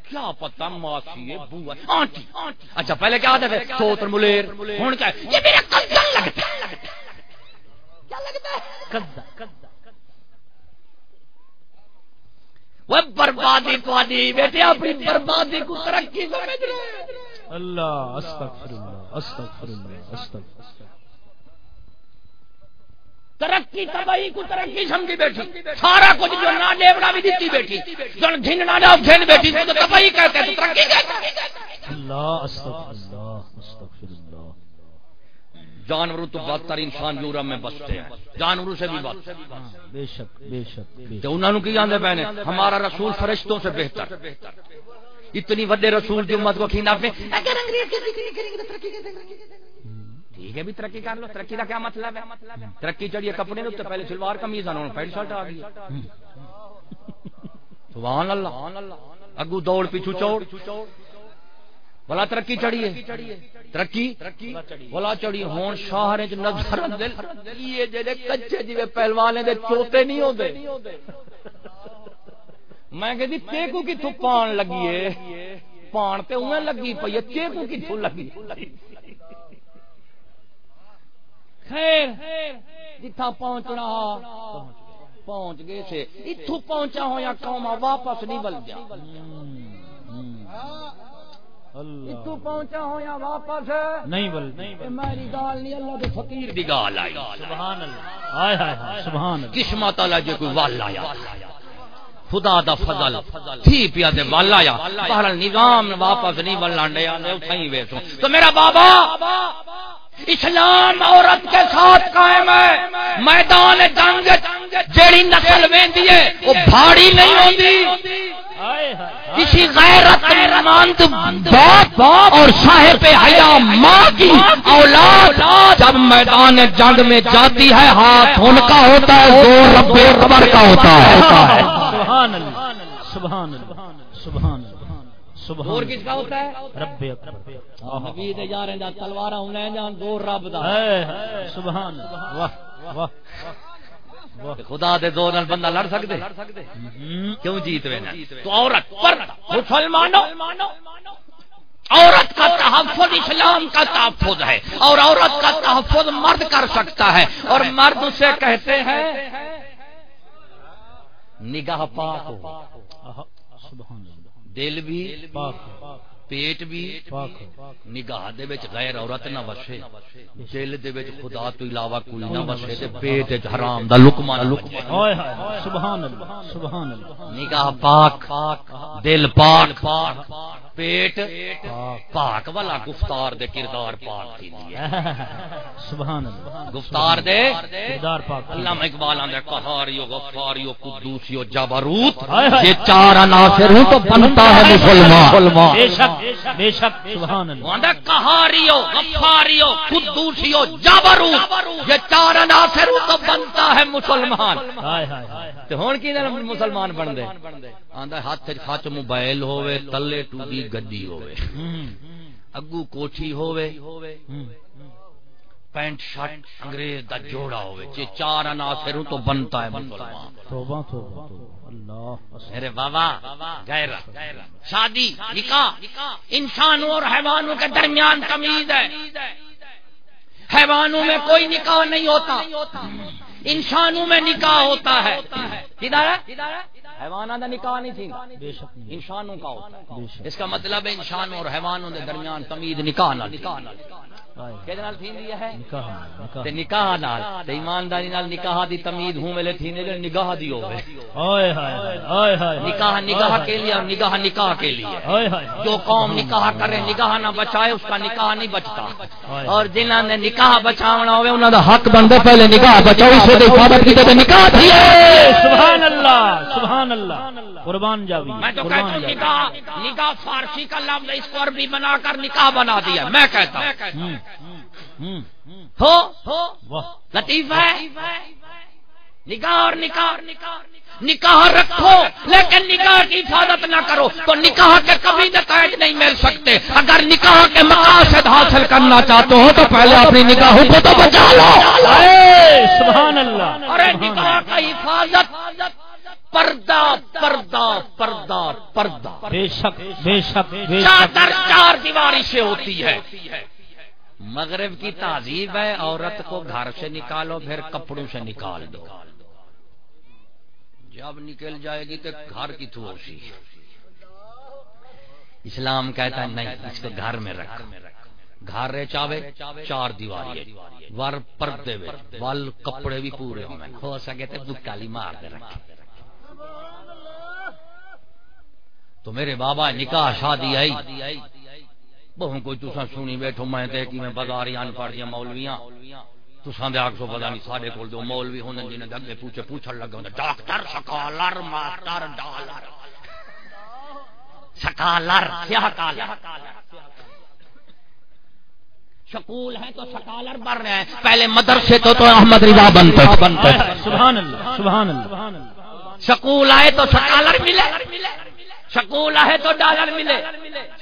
کیا پتا ماسی ہے بوا۔ آنٹی۔ اچھا پہلے کیا آتے تھے سوتر ملیر۔ ہوں کیا؟ یہ میرا لگتا ہے۔ کیا لگتا ہے؟ وہ بربادی پادی بیٹے اپنی بربادی کو ترقی سمجھ رہے اللہ استغفر اللہ استغفر اللہ استغفر ترقی تباہی کو ترقی سمجھی بیٹھی سارا کچھ جو نہ ڈیوڑا بھی دیتی بیٹھی جو گھن نہ ڈاو گھن بیٹھی تو تباہی کہتے ہیں ترقی کہتے ہیں اللہ استغفر اللہ استغفر اللہ جانوروں تو بدتر انسان یورپ میں بستے ہیں۔ جانوروں سے بھی بات۔ ہاں، بے شک بے شک تو انہوں نے کی جانے پہنے ہمارا رسول فرشتوں سے بہتر۔ اتنی وڈے رسول کی امت کو کھینا پہ اگر انگریز کی ذکر نہیں کریں گے تو ترقی کیسے کریں گے؟ ٹھیک ہے بھی ترقی کر لو۔ ترقی کا کیا مطلب ہے؟ ترقی چڑھیے کپڑے تو پہلے سلوار کمیز آنا پینٹ شرٹ آ گئی۔ سبحان اللہ۔ اگو دوڑ پیچھو چوڑ۔ بلا ترقی چڑھی ترقی؟ بلا چڑھی۔ ہون شہر نظر یہ جڑے کچے جی پہلوانے دے چوتے نہیں ہوندے میں کہتی چیکو کتوں پان لگی ہے؟ پان تے انہیں لگی پئی ہے، چیکو کتوں لگی خیر جتھا پہنچنا، پہنچ گئے سے اتو پہنچا ہوا قوم واپس نہیں بل جا اتو پہنچا ہوا واپس؟ نہیں بل میری گال نہیں اللہ دے فقیر دی گال آئی۔ سبحان اللہ۔ ہائے ہائے ہائے۔ سبحان اللہ۔ قسمت اللہ جے کوئی وال آیا۔ خدا دا فضل۔ تھی پیا دے وال آیا۔ بہرحال نظام واپس نہیں بلان ڈیا اٹھائی تو میرا بابا! اسلام عورت کے ساتھ قائم ہے۔ میدان جنگ جیڑی نسل ویندی ہے، وہ بھاڑی نہیں ہوندی۔ کسی غیرت مند باپ اور صاحب حیا ماں کی اولاد جب میدان جنگ میں جاتی ہے، ہاتھ ان کا ہوتا ہے زور رب کا ہوتا ہے۔ سبحان اللہ سبحان اللہ۔ سبحان کس کا ہوتا ہے؟ رب اکبر. تلوارا جان رب دا. سبحان واہ واہ خدا دے زور نال بندہ لڑ سکدے؟ ہم، کیوں جیت وے تو عورت پر مسلمانوں عورت کا تحفظ اسلام کا تحفظ ہے اور عورت کا تحفظ مرد کر سکتا ہے اور مرد اسے کہتے ہیں نگاہ پاک سبحان اللہ. دل بھی پاک ہو، پیٹ بھی پاک ہو نگاہ دے وچ غیر عورت نہ وسے دل دے وچ خدا تو علاوہ کوئی نہ وسے تے پیٹ وچ حرام دا لقمہ نہ لقمہ۔ ہائے ہائے سبحان اللہ سبحان اللہ۔ نگاہ پاک۔ دل پاک۔ پیٹ پاک والا گفتار دے کردار پاک تھی سبحان اللہ۔ گفتار دے کردار پاک علامہ اقبال آندے قہاریو غفاریو قدوسیو جبروت ہائے ہائے۔ یہ چار عناصر ہوں تو بنتا ہے مسلمان۔ بے شک بے شک سبحان اللہ۔ آندے قہاریو غفاریو قدوسیو جبروت۔ یہ چار عناصر ہوں تو بنتا ہے مسلمان۔ ہائے ہائے تے ہن کی مسلمان بن دے؟ آندا ہاتھ وچ خچ موبائل ہوے تلے ٹوڈی گڈی ہوے اگو کوٹھی ہوے پینٹ شرٹ انگریز دا جوڑا ہوے یہ چار عناصر تو بنتا ہے مسلمان۔ توبہ توبہ اللہ میرے بابا غیرت۔ شادی نکاح انسانوں اور حیوانوں کے درمیان تمیز ہے۔ حیوانوں میں کوئی نکاح نہیں ہوتا۔ انسانوں میں نکاح ہوتا ہے۔ حیوانات کا نکاح نہیں تھی۔ انسانوں کا ہوتا ہے۔ اس کا مطلب ہے انسانوں اور حیوانوں کے درمیان تمید نکاح نال۔ نکاح نال ایمانداری نال نکاح دی تمید ہوں ویلے جے نگاہ دی ہوے ہائے ہائے ہائے ہائے۔ نکاح نکاح کے لیے اور نگاہ نکاح کے لیے۔ جو قوم نکاح کرے نکاح نہ بچائے اس کا نکاح نہیں بچتا۔ اور جنہاں نے نکاح بچاونا ہوے انہاں دا حق بندا پہلے نکاح بچاؤ دے تے نکاح تھی۔ سبحان اللہ سبحان اللہ. قربان جاوی میں تو کہتا ہوں نکاح نکاح فارسی کا لفظ اس کو عربی بنا کر نکاح بنا دیا. میں کہتا ہوں. ہو؟ لطیف ہے؟ نکاح اور نکاح. نکاح رکھو لیکن نکاح کی حفاظت نہ کرو. تو نکاح کے کبھی نتائج نہیں مل سکتے. اگر نکاح کے مقاصد حاصل کرنا چاہتے ہو تو پہلے اپنی نکاحوں کو تو بچا لو۔ سبحان اللہ. ارے سبحان نکاح کا حفاظت پردہ پردہ پردہ پردہ۔ بے شک بے شک بے شک۔ چادر چار دیواری سے ہوتی ہے۔ مغرب کی تہذیب ہے عورت کو گھر سے نکالو پھر کپڑوں سے نکال دو۔ جب نکل جائے گی تو گھر کی تھوڑی۔ اسلام کہتا ہے نہیں اس کو گھر میں رکھ۔ گھر رے چاوے چار دیواری ہے۔ ور پردے ول کپڑے بھی پورے ہو سکے تو دکالی مار دے رکھے۔ تو میرے بابا نکاح شادی آئی۔ بہوں کوئی تسا سنی بیٹھو، میں تے کہ میں بازار ان پڑھ دیا مولویاں۔ تساں دے آکھو پتہ نہیں ساڈے کول دو مولوی ہوندے جنہیں دے اگے پوچھے پوچھن لگے ہوندے doctor, scholar, master, dollar. Scholar, کیا کالر؟ سکول ہے تو سکالر بن رہے ہیں۔ پہلے مدرسے تو تو احمد رضا بنتے بنتے سبحان اللہ سبحان اللہ۔ سکول آئے تو سکالر ملے۔ سکول آئے تو ڈالر ملے۔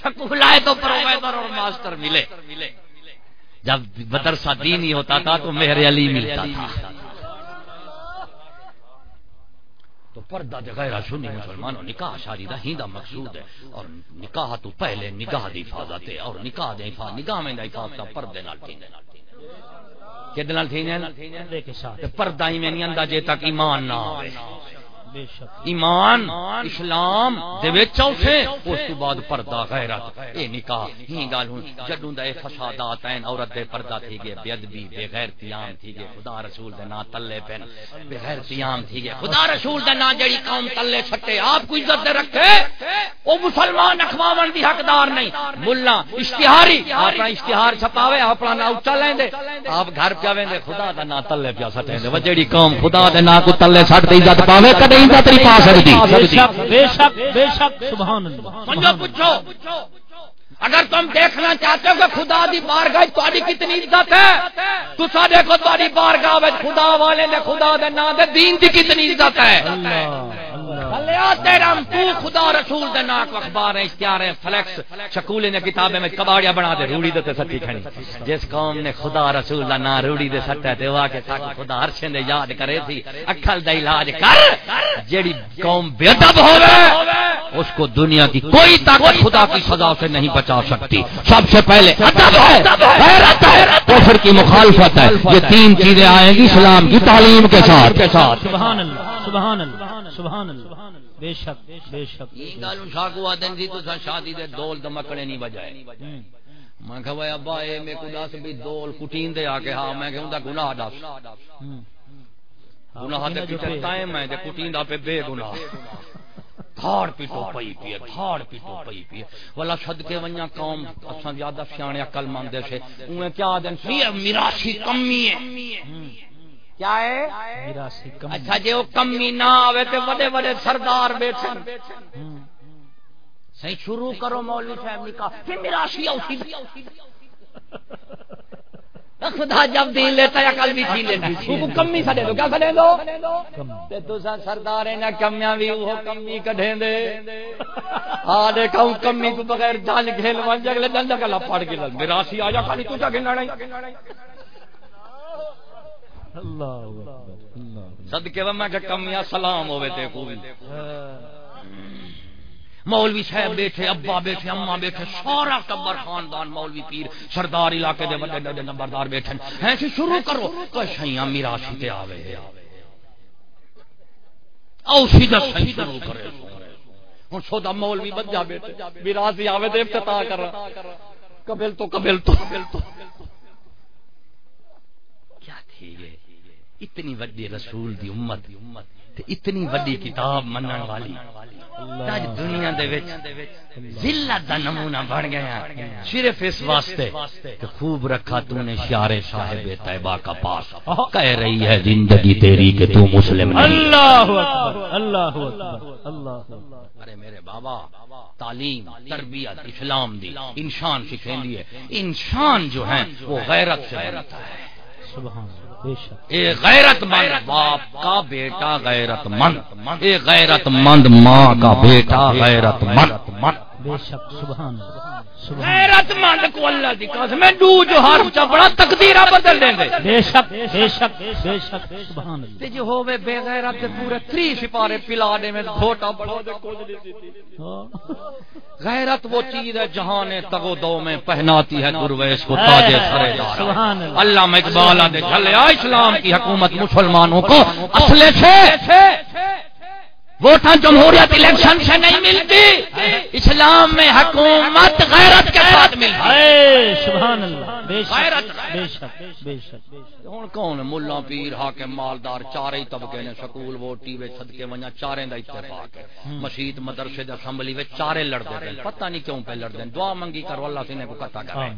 سکول آئے تو پروفیسر اور ماسٹر ملے۔ جب مدرسہ دینی ہوتا تھا تو مہر علی ملتا تھا۔ تو پردہ غیر سنی مسلمانوں نکاح شادی دا ہیندا مقصود ہے۔ اور نکاح تو پہلے نگاہ دی حفاظت ہے۔ اور نکاح دی حفاظت نگاہ میں حفاظت پردے نال تھیندے کدے نال تھیندے پردہ ہی میں نہیں اندا جے تک ایمان نہ آوے۔ ایمان اسلام دے وچ اس تو بعد پردہ غیرت. اے نکاح ہی گل دا اے فسادات ہیں عورت دے پردہ تھی گئے بے ادبی بے غیرتی عام تھی گئے خدا رسول دے نا تلے پن بے غیرتی عام تھی گئے خدا رسول دے نا جڑی قوم تلے چھٹے آپ کو عزت دے رکھے؟ او مسلمان اخواون دی حقدار نہیں. مولا اشتہاری اپنا اشتہار چھپاوے اپنا نا اونچا لیندے آپ گھر پیا ویندے خدا دا نا تلے پیا سٹے وہ جڑی قوم خدا دے نا کو تلے سٹ دی عزت پاوے کدی نہیں پا سکتی۔ بے شک بے شک سبحان اللہ۔ سمجھو پوچھو۔ اگر تم دیکھنا چاہتے ہو کہ خدا دی بارگاہ تاری کتنی عزت ہے تو سا دیکھو تاری بارگاہ خدا والے نے خدا دے نا دے دین دی کتنی عزت ہے۔ تو خدا رسول دے نا اخبار ہے اشتہار ہے فلیکس شکولے نے کتابیں میں کباڑیاں بنا دے، روڑی دے سٹی کھنی جس قوم نے خدا رسول دا نا روڑی دے سٹا تے وا کے تاکہ خدا ہر چھندے یاد کرے تھی اکھل دا علاج کر۔ جیڑی قوم بے ادب ہوے اس کو دنیا کی کوئی طاقت خدا کی سزا سے نہیں بچا سکتی۔ سب سے پہلے ادب ہے غیرت ہے، کفر کی مخالفت ہے۔ یہ تین چیزیں آئیں گی اسلام کی تعلیم کے ساتھ۔ سبحان اللہ سبحان اللہ سبحان اللہ۔ بے شک بے شک یہ گل شاکو آدن دی تو شادی دے دول دمکڑے نہیں بجائے۔ میں کہ بھائی ابا اے میں کو دس بھی دول کٹین دے آ کے ہاں میں کہ ہوندا گناہ دس۔ گناہ دے پیچھے ٹائم ہے تے کٹین دا پہ بے گناہ۔ تھاڑ پیٹو پئی پی تھاڑ پیٹو پئی پی والا صدقے ونیا قوم اساں زیادہ سیانے عقل مند سے۔ اوے کیا دن سی میراثی کمی ہے۔ کیا ہے؟ اچھا جے او کمی نہ آوے تے بڑے بڑے سردار بیٹھن۔ صحیح شروع کرو مولوی صاحب نکاح پھر میراثی اوسی۔ خدا جب دین لیتا ہے عقل بھی چھین لیتا ہے کمی سڑے دو کیا سڑے دو تے تو سا سردار نہ کمیاں بھی وہ کمی کڈھیں دے۔ دیکھا ہوں کمی تو بغیر جان کھیل ون جگلے دن جگلا پڑ کے لگ۔ میراثی آجا خالی تو جا اللہ صدقے و میں کہ کمیاں سلام ہوے تے کو بھی مولوی صاحب بیٹھے ابا بیٹھے اما بیٹھے سارا ٹبر خاندان مولوی پیر سردار علاقے دے بڑے بڑے نمبردار بیٹھے ہیں سی شروع کرو تو شیاں میراثی تے آوے۔ او سیدھا صحیح شروع کرے۔ ہن سودا مولوی بجا بیٹھے۔ میراثی آوے تے افتتاح کر قبل تو قبل تو قبل تو۔ کیا تھی یہ؟ اتنی وڈی رسول دی امت تے اتنی وڈی کتاب منن والی۔ اج دنیا دے وچ ذلت دا نمونہ بن گیا۔ صرف اس واسطے کہ خوب رکھا تو نے شعر صاحب طیبہ کا پاس۔ کہہ رہی ہے زندگی تیری کہ تو مسلم نہیں۔ اللہ اکبر اللہ اکبر اللہ ارے میرے بابا تعلیم تربیت اسلام دی انسان سکھیندی ہے۔ انسان جو ہیں وہ غیرت سے بنتا ہے۔ اے غیرت مند باپ کا بیٹا غیرت مند۔ اے غیرت مند ماں کا بیٹا غیرت مند۔ بے شک سبحان اللہ سبحان غیرت مند کو اللہ دی قسم ہے دو جو حرف چپڑا تقدیرہ بدل دیں گے۔ بے شک بے شک بے شک سبحان اللہ۔ تے جو ہوے بے غیرت تے پورے تری سپارے پلا دے میں گھوٹا بڑھا دے کچھ نہیں دیتی غیرت وہ چیز ہے جہاں نے تگو دو میں پہناتی ہے درویش کو تاج سرے دار۔ سبحان اللہ۔ اللہ اقبال اسلام کی حکومت مسلمانوں کو اصل سے۔ ووٹاں جمہوریت الیکشن سے نہیں ملتی۔ اسلام میں حکومت غیرت کے ساتھ ملتی۔ ہے سبحان اللہ بے شک بے شک بے شک ہوں کون؟ ملا پیر حاکم مالدار چارے طبقے نے سکول ووٹی وچ صدقے ونجا چارے دا اتفاق ہے۔ مسجد مدرسے دے اسمبلی وچ چارے لڑدے پے۔ پتہ نہیں کیوں پہ لڑدے۔ دعا منگی کرو اللہ سینے کو کتا کرے۔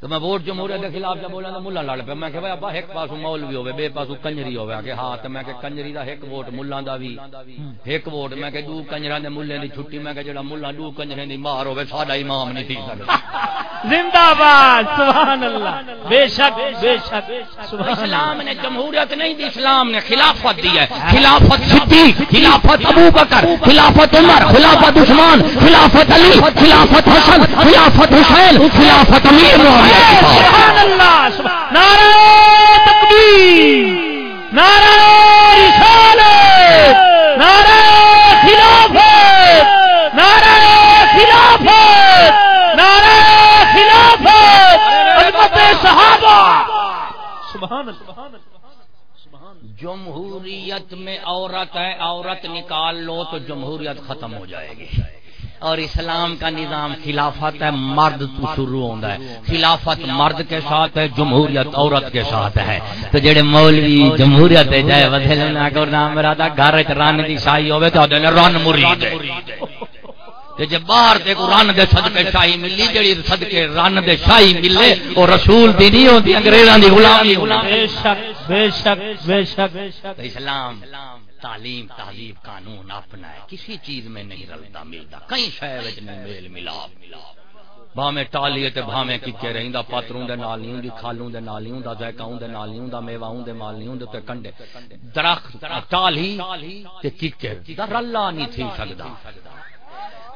تو میں ووٹ جمہوریت کے خلاف جب بولا تو ملا لڑ پیا۔ میں کہ بھائی ابا ایک پاسو مولوی ہوے بے پاسو کنجری ہوے کہ ہاں تے میں کہ کنجری دا ایک ووٹ ملا دا بھی ایک ووٹ میں کہ دو کنجراں دے ملے دی چھٹی۔ میں کہ جڑا ملا دو کنجرے دی مار ہوے ساڈا امام نہیں تھی سکدا۔ زندہ باد سبحان اللہ۔ بے شک بے شک سبحان اسلام نے جمہوریت نہیں دی اسلام نے خلافت دی ہے۔ خلافت صدیق خلافت ابو بکر خلافت عمر خلافت عثمان خلافت علی خلافت حسن خلافت حسین خلافت امیر۔ سبحان اللہ سبحان- نعرہ تکبیر نعرہ رسالت نعرہ خلافت نعرہ خلافت نعرہ خلافت عظمت صحابہ سبحان اللہ جمہوریت میں عورت ہے عورت نکال لو تو جمہوریت ختم ہو جائے گی اور اسلام کا نظام خلافت ہے مرد تو شروع ہوتا ہے۔ خلافت مرد کے ساتھ ہے جمہوریت عورت کے ساتھ ہے۔ تو جڑے مولوی جمہوریت ہے جائے بدل نام میرا دا گھر وچ رن دی شاہی ہوے تو رن مرید تے جے باہر تے کو رن دے صدقے شاہی ملی جڑی صدقے رن دے شاہی ملے او رسول دی نہیں ہوندی انگریزاں دی غلامی بے شک بے شک بے شک۔ اسلام تعلیم، تہذیب، قانون اپنا ہے کسی چیز میں نہیں رلتا، ملتا کئی شہر نہیں، میل ملاپ۔ بھاویں ٹالی تے بھاویں کچے رہندا، پاتروں دے نال نہیں ہوندی کھالوں دے نال نہیں ہوندا زیکاؤں دے نال نہیں ہوندا، میواؤں دے نال نہیں ہوندے تے کنڈے، درخت، ٹالی تے کچے، دا رلا نہیں تھی سکدا۔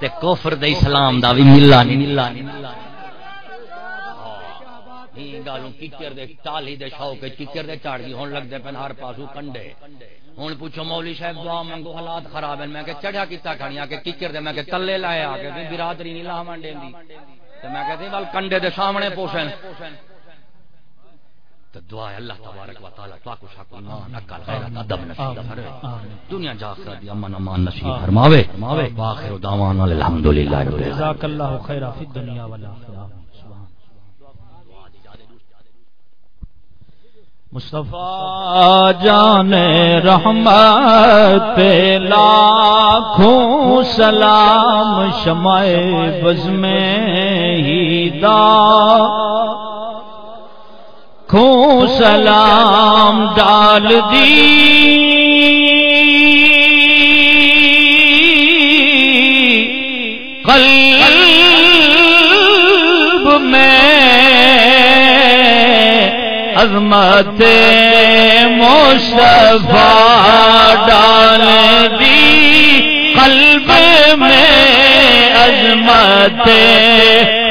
تے کفر دے اسلام دا بھی ملا نہیں ملا نہیں۔ ہاں، ملا گالوں کچر دے، ٹالی دے شوق کچر دے چڑھ گئی ہن لگدے پن ہر پاسو کنڈے۔ ہن پوچھو مولوی صاحب دعا منگو حالات خراب ہیں۔ میں کہ چڑھیا کیتا کھڑی آ کے کچر دے میں کہ تلے لائے آ کے برادری نہیں لاون دیندی تے میں کہتے ول کنڈے دے سامنے پوسن تو دعا ہے اللہ تبارک و تعالی تو کو شک ایمان عقل غیرت ادب نصیب فرمائے۔ دنیا جا آخرت دی امن امان نصیب فرماوے۔ واخر دعوانا الحمدللہ رب العالمین۔ جزاک اللہ خیرہ فی الدنیا والآخرہ سبحان مصطفیٰ جان رحمت پہ لاکھوں سلام شمع بز میں ہی دا۔ کھوں سلام ڈال دی۔ قلب میں عظمت مصطفیٰ ڈال دی قلب میں عظمت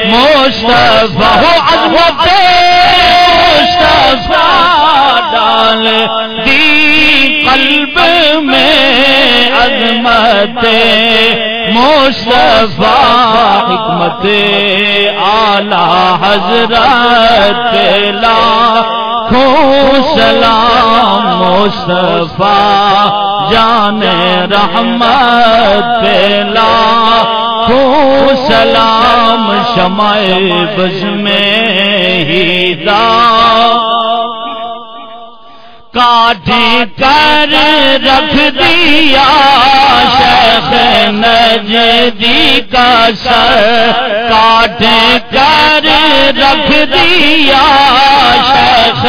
مصطفیٰ۔ عظمت مصطفیٰ۔ ڈال دی قلب میں عظمت مصطفیٰ، حکمت اعلی حضرت لاکھوں سلام مصطفیٰ، جان رحمت لاکھوں سلام، شمع بز میں ہی دا کاٹ کر رکھ دیا، شیخ نجدی کا سر۔ کاٹ کر رکھ دیا، شیخ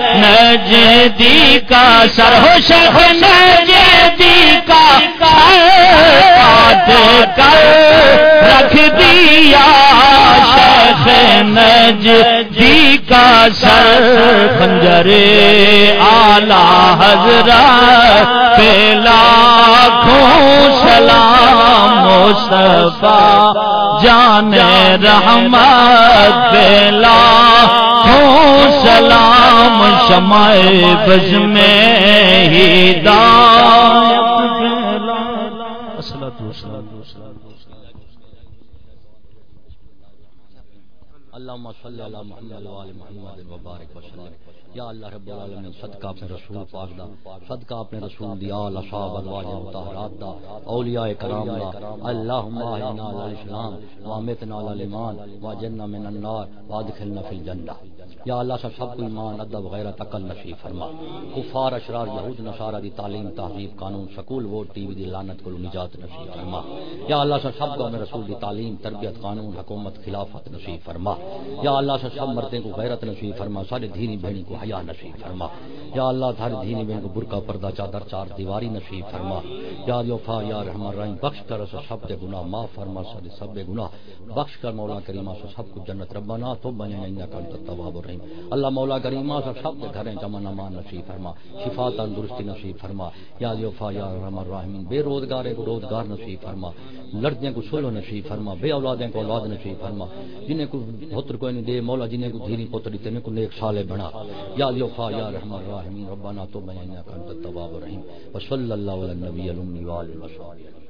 نجدی کا سر۔ ہو شیخ نجدی کا کاٹ کر رکھ دیا، شیخ نجدی کا سر۔ خنجر آلہ حضرت پہ لاکھوں سلام مصطفیٰ، جان رحمت پہ لاکھوں سلام شمع بز میں ہی دام صدقہ اپنے رسول پاک دا صدقہ اپنے رسول دی آل اصحاب ازواج مطہرات دا اولیاء کرام دا اللهم اهدنا الى الاسلام وامتنا على الايمان واجرنا من النار وادخلنا في الجنہ۔ یا اللہ سے سب کو ایمان ادب غیرت عقل نصیب فرما۔ کفار اشرار یہود نصارہ دی تعلیم تہذیب قانون سکول ووٹ ٹی وی دی لعنت کو نجات نصیب فرما۔ یا اللہ سے سب کو رسول دی تعلیم تربیت قانون حکومت خلافت نصیب فرما۔ یا اللہ سے سب مرتے کو غیرت نصیب فرما سارے دینی بہنی کو حیا نصیب فرما۔ یا اللہ تھاری دینی بہن کو برقع پردہ چادر چار دیواری نصیب فرما۔ یا یوفا یا رحمان رحیم بخش کر سب دے گناہ، معاف فرما سارے سب دے گناہ، بخش کر مولا کریمہ سے سب کو جنت ربنا، تو بنے انکا انت التواب الرحیم۔ اللہ مولا کریمہ سے سب دے گھریں جمع نمان نصیب فرما، شفا تندرستی نصیب فرما۔ یا یوفا یا رحمان رحیم بے روزگار کو روزگار نصیب فرما لڑدیاں کو سولو نصیب فرما، بے اولادیں کو اولاد نصیب فرما۔ جنہیں کو پتر کوئی نہیں دے، مولا جنہیں کو دھیری پتر دیتے کو نیک سالے بنا۔ یا یوفا یا رحمان رحیم ربنا، تو بنے انکا انت التواب الرحیم۔ وصلی اللہ علی النبی الامی وآلہ audience.